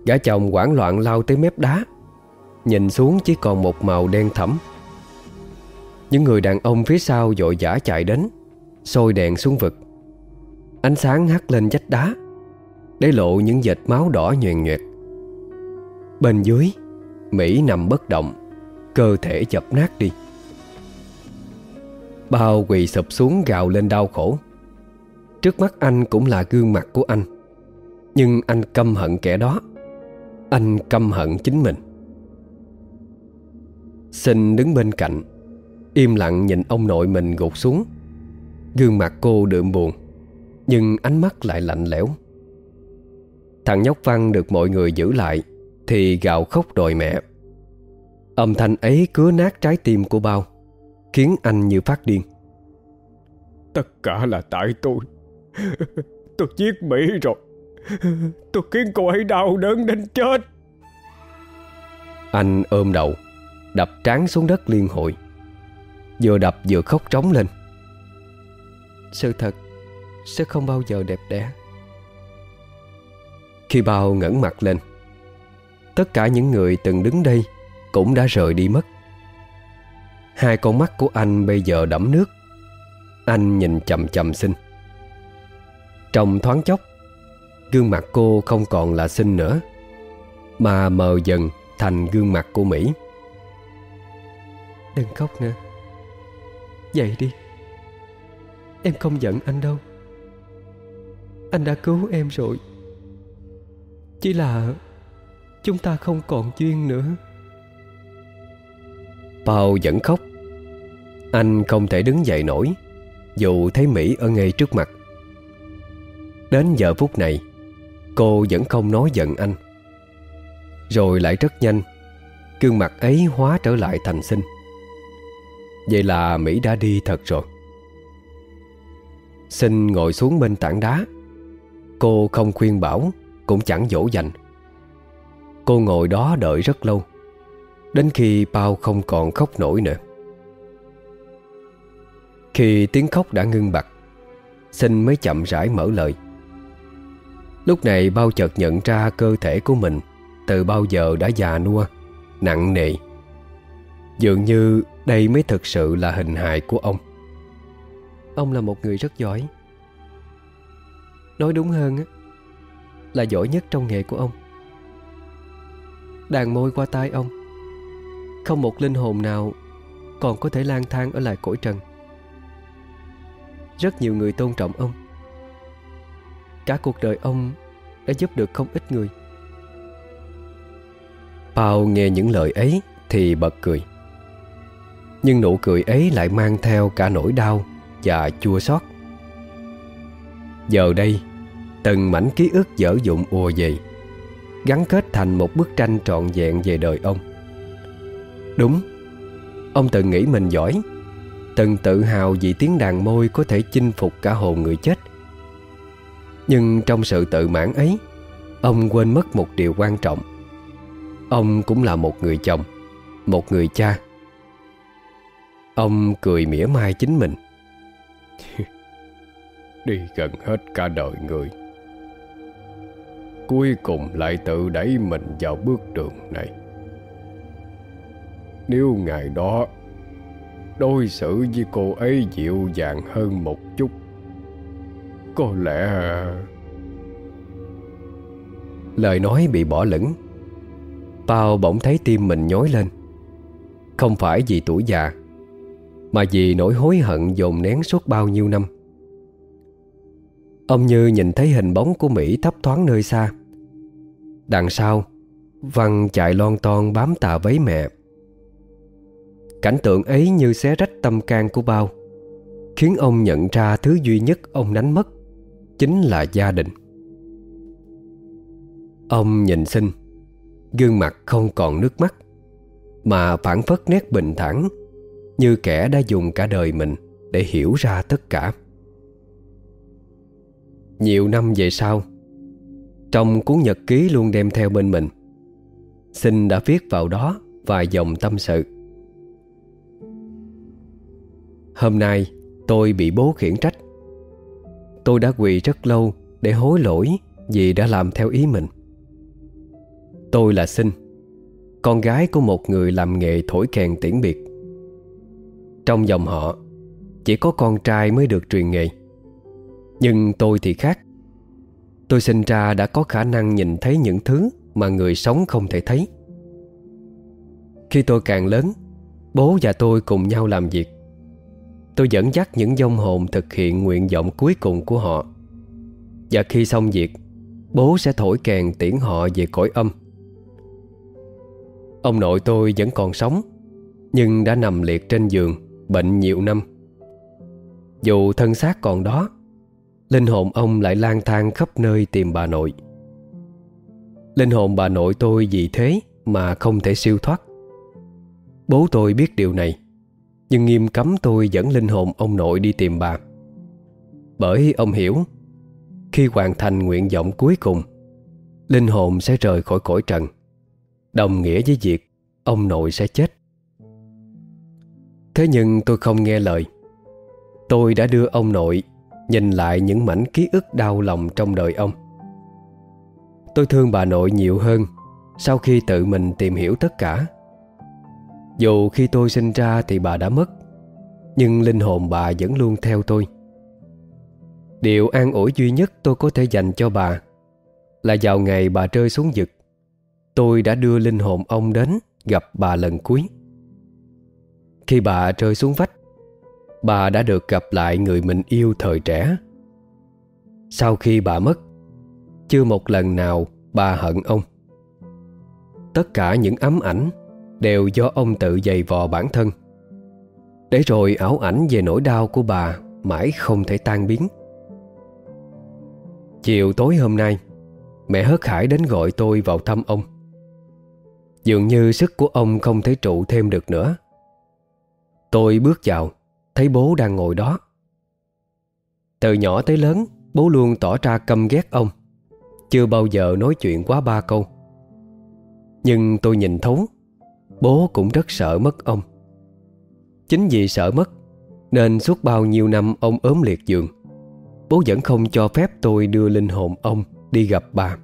Gã chồng hoảng loạn lao tới mép đá, Nhìn xuống chỉ còn một màu đen thẫm. Những người đàn ông phía sau dội vã chạy đến. Sôi đèn xuống vực. Ánh sáng hắt lên vách đá, Để lộ những vệt máu đỏ nhoèn nhoẹt. Bên dưới, Mỹ nằm bất động, Cơ thể chập nát đi. Bao quỳ sụp xuống gào lên đau khổ. Trước mắt anh cũng là gương mặt của anh, Nhưng anh căm hận kẻ đó. Anh căm hận chính mình. Sinh đứng bên cạnh, Im lặng nhìn ông nội mình gục xuống. Gương mặt cô đượm buồn Nhưng ánh mắt lại lạnh lẽo. Thằng nhóc Văn được mọi người giữ lại Thì gào khóc đòi mẹ. Âm thanh ấy cứa nát trái tim của bao Khiến anh như phát điên. Tất cả là tại tôi. Tôi giết Mỹ rồi. Tôi khiến cô ấy đau đớn đến chết. Anh ôm đầu Đập trán xuống đất liên hội Vừa đập vừa khóc trống lên sự thật Sẽ không bao giờ đẹp đẽ. Khi bao ngẩng mặt lên, Tất cả những người từng đứng đây Cũng đã rời đi mất. Hai con mắt của anh bây giờ đẫm nước. Anh nhìn chầm chầm xinh Trong thoáng chốc, Gương mặt cô không còn là xinh nữa, Mà mờ dần thành gương mặt của Mỹ. Đừng khóc nữa. Dậy đi. Em không giận anh đâu. Anh đã cứu em rồi. Chỉ là Chúng ta không còn duyên nữa. Bao vẫn khóc. Anh không thể đứng dậy nổi, Dù thấy Mỹ ở ngay trước mặt. Đến giờ phút này, Cô vẫn không nói giận anh. Rồi lại rất nhanh, Gương mặt ấy hóa trở lại thành xinh. Vậy là Mỹ đã đi thật rồi. Xin ngồi xuống bên tảng đá. Cô không khuyên bảo, Cũng chẳng dỗ dành. Cô ngồi đó đợi rất lâu. Đến khi Bao không còn khóc nổi nữa. Khi tiếng khóc đã ngưng bặt Sinh mới chậm rãi mở lời. Lúc này Bao chợt nhận ra cơ thể của mình Từ bao giờ đã già nua, Nặng nề. Dường như đây mới thực sự là hình hài của ông. Ông là một người rất giỏi. Nói đúng hơn Là giỏi nhất trong nghề của ông. Đàn môi qua tay ông, Không một linh hồn nào Còn có thể lang thang ở lại cõi trần. Rất nhiều người tôn trọng ông. Cả cuộc đời ông Đã giúp được không ít người. Bao nghe những lời ấy Thì bật cười. Nhưng nụ cười ấy lại mang theo cả nỗi đau. Và chua xót. Giờ đây, Từng mảnh ký ức dở dụng ùa về, Gắn kết thành một bức tranh trọn vẹn về đời ông. Đúng, Ông từng nghĩ mình giỏi, Từng tự hào vì tiếng đàn môi có thể chinh phục cả hồn người chết. Nhưng trong sự tự mãn ấy, Ông quên mất một điều quan trọng. Ông cũng là một người chồng, Một người cha. Ông cười mỉa mai chính mình. Đi gần hết cả đời người. Cuối cùng lại tự đẩy mình vào bước đường này. Nếu ngày đó, Đối xử với cô ấy dịu dàng hơn một chút, Có lẽ Lời nói bị bỏ lửng. Tao bỗng thấy tim mình nhói lên. Không phải vì tuổi già mà vì nỗi hối hận dồn nén suốt bao nhiêu năm. Ông Như nhìn thấy hình bóng của Mỹ thấp thoáng nơi xa. Đằng sau Văn chạy lon ton bám tà váy mẹ. Cảnh tượng ấy như xé rách tâm can của bao Khiến ông nhận ra thứ duy nhất ông đánh mất Chính là gia đình. Ông nhìn sinh, Gương mặt không còn nước mắt Mà phản phất nét bình thản. Như kẻ đã dùng cả đời mình Để hiểu ra tất cả. Nhiều năm về sau, Trong cuốn nhật ký luôn đem theo bên mình Sinh đã viết vào đó Vài dòng tâm sự. Hôm nay tôi bị bố khiển trách. Tôi đã quỳ rất lâu Để hối lỗi Vì đã làm theo ý mình. Tôi là Sinh Con gái của một người làm nghề thổi kèn tiễn biệt. Trong dòng họ, Chỉ có con trai mới được truyền nghề. Nhưng tôi thì khác. Tôi sinh ra đã có khả năng nhìn thấy những thứ Mà người sống không thể thấy. Khi tôi càng lớn, Bố và tôi cùng nhau làm việc. Tôi dẫn dắt những dông hồn thực hiện nguyện vọng cuối cùng của họ. Và khi xong việc, Bố sẽ thổi kèn tiễn họ về cõi âm. Ông nội tôi vẫn còn sống, Nhưng đã nằm liệt trên giường. Bệnh nhiều năm. Dù thân xác còn đó, Linh hồn ông lại lang thang khắp nơi tìm bà nội. Linh hồn bà nội tôi vì thế Mà không thể siêu thoát. Bố tôi biết điều này, Nhưng nghiêm cấm tôi dẫn linh hồn ông nội đi tìm bà. Bởi ông hiểu, Khi hoàn thành nguyện vọng cuối cùng, Linh hồn sẽ rời khỏi cõi trần. Đồng nghĩa với việc Ông nội sẽ chết. Thế nhưng tôi không nghe lời. Tôi đã đưa ông nội Nhìn lại những mảnh ký ức đau lòng trong đời ông. Tôi thương bà nội nhiều hơn Sau khi tự mình tìm hiểu tất cả. Dù khi tôi sinh ra thì bà đã mất, Nhưng linh hồn bà vẫn luôn theo tôi. Điều an ủi duy nhất tôi có thể dành cho bà Là vào ngày bà rơi xuống vực, Tôi đã đưa linh hồn ông đến gặp bà lần cuối. Khi bà rơi xuống vách, Bà đã được gặp lại người mình yêu thời trẻ. Sau khi bà mất, Chưa một lần nào bà hận ông. Tất cả những ấm ảnh Đều do ông tự dày vò bản thân. Để rồi ảo ảnh về nỗi đau của bà Mãi không thể tan biến. Chiều tối hôm nay, Mẹ hớt hải đến gọi tôi vào thăm ông. Dường như sức của ông không thể trụ thêm được nữa. Tôi bước vào, Thấy bố đang ngồi đó. Từ nhỏ tới lớn, Bố luôn tỏ ra căm ghét ông. Chưa bao giờ nói chuyện quá ba câu. Nhưng tôi nhìn thấu, Bố cũng rất sợ mất ông. Chính vì sợ mất, Nên suốt bao nhiêu năm ông ốm liệt giường, Bố vẫn không cho phép tôi đưa linh hồn ông đi gặp bà.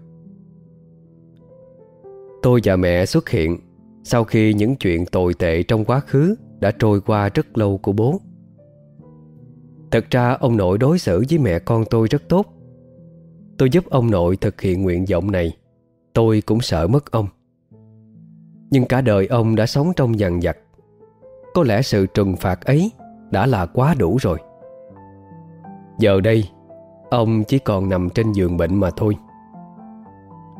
Tôi và mẹ xuất hiện Sau khi những chuyện tồi tệ trong quá khứ đã trôi qua rất lâu của bố. Thật ra ông nội đối xử với mẹ con tôi rất tốt. Tôi giúp ông nội thực hiện nguyện vọng này, Tôi cũng sợ mất ông. Nhưng cả đời ông đã sống trong dằn vặt. Có lẽ sự trừng phạt ấy Đã là quá đủ rồi. Giờ đây, Ông chỉ còn nằm trên giường bệnh mà thôi.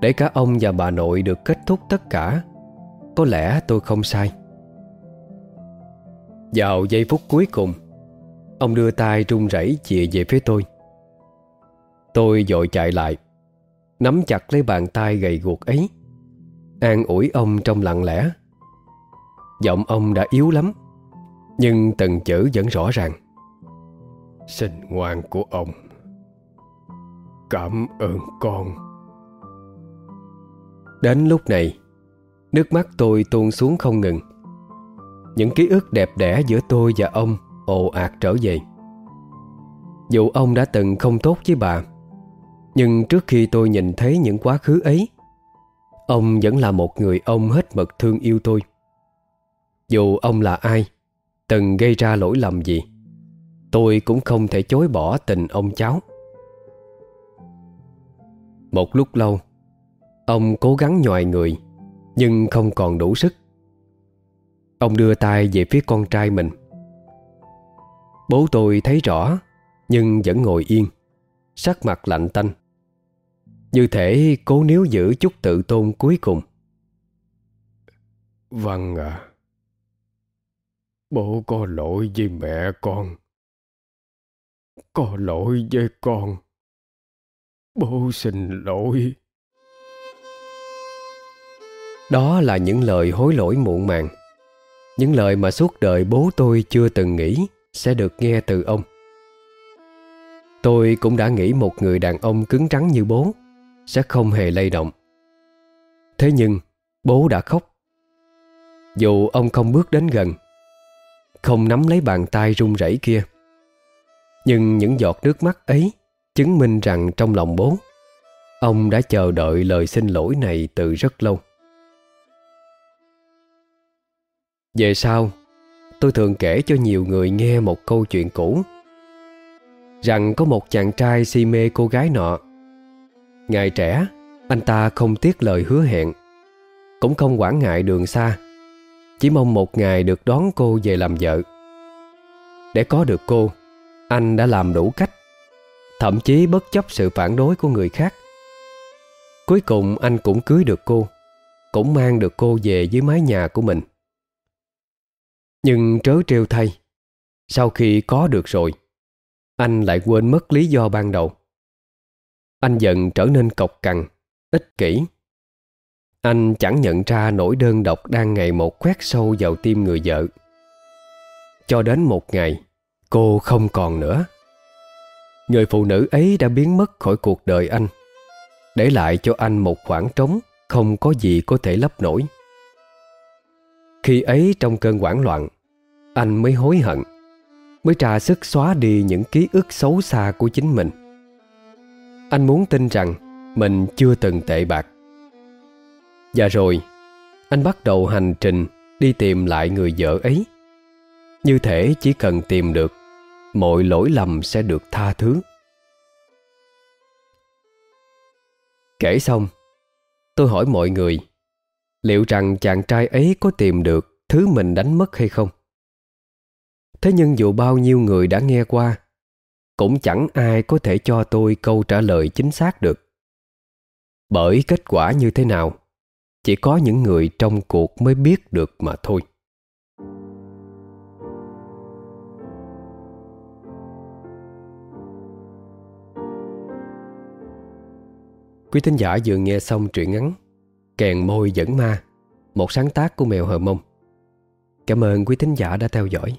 Để cả ông và bà nội được kết thúc tất cả, Có lẽ tôi không sai. Vào giây phút cuối cùng Ông đưa tay run rẩy chìa về phía tôi. Tôi dội chạy lại Nắm chặt lấy bàn tay gầy guộc ấy An ủi ông trong lặng lẽ. Giọng ông đã yếu lắm Nhưng từng chữ vẫn rõ ràng. Sinh ngoan của ông. Cảm ơn con. Đến lúc này Nước mắt tôi tuôn xuống không ngừng những ký ức đẹp đẽ giữa tôi và ông ồ ạt trở về. Dù ông đã từng không tốt với bà, Nhưng trước khi tôi nhìn thấy những quá khứ ấy, Ông vẫn là một người ông hết mực thương yêu tôi. Dù ông là ai, Từng gây ra lỗi lầm gì, Tôi cũng không thể chối bỏ tình ông cháu. Một lúc lâu, Ông cố gắng nhòi người, Nhưng không còn đủ sức. Ông đưa tay về phía con trai mình. Bố tôi thấy rõ Nhưng vẫn ngồi yên Sắc mặt lạnh tanh. Như thể cố níu giữ chút tự tôn cuối cùng. Vâng à Bố có lỗi với mẹ con. Có lỗi với con. Bố xin lỗi. Đó là những lời hối lỗi muộn màng những lời mà suốt đời bố tôi chưa từng nghĩ sẽ được nghe từ ông. Tôi cũng đã nghĩ một người đàn ông cứng rắn như bố sẽ không hề lay động. Thế nhưng bố đã khóc. Dù ông không bước đến gần, không nắm lấy bàn tay run rẩy kia. Nhưng những giọt nước mắt ấy chứng minh rằng trong lòng bố, ông đã chờ đợi lời xin lỗi này từ rất lâu. Về sau, tôi thường kể cho nhiều người nghe một câu chuyện cũ. Rằng có một chàng trai si mê cô gái nọ. Ngày trẻ, anh ta không tiếc lời hứa hẹn Cũng không quản ngại đường xa Chỉ mong một ngày được đón cô về làm vợ. Để có được cô Anh đã làm đủ cách Thậm chí bất chấp sự phản đối của người khác. Cuối cùng anh cũng cưới được cô Cũng mang được cô về dưới mái nhà của mình nhưng trớ trêu thay, Sau khi có được rồi, Anh lại quên mất lý do ban đầu. Anh dần trở nên cộc cằn, Ích kỷ. Anh chẳng nhận ra nỗi đơn độc Đang ngày một khoét sâu vào tim người vợ. Cho đến một ngày, Cô không còn nữa. Người phụ nữ ấy đã biến mất khỏi cuộc đời anh, Để lại cho anh một khoảng trống Không có gì có thể lấp nổi. Khi ấy trong cơn hoảng loạn anh mới hối hận Mới trà sức xóa đi những ký ức xấu xa của chính mình Anh muốn tin rằng Mình chưa từng tệ bạc Và rồi Anh bắt đầu hành trình Đi tìm lại người vợ ấy Như thể chỉ cần tìm được mọi lỗi lầm sẽ được tha thứ. Kể xong, tôi hỏi mọi người liệu rằng chàng trai ấy có tìm được thứ mình đánh mất hay không. Thế nhưng dù bao nhiêu người đã nghe qua, cũng chẳng ai có thể cho tôi câu trả lời chính xác được. Bởi kết quả như thế nào, chỉ có những người trong cuộc mới biết được mà thôi. Quý thính giả vừa nghe xong truyện ngắn Kèn môi dẫn ma Một sáng tác của mèo hờ mông Cảm ơn quý thính giả đã theo dõi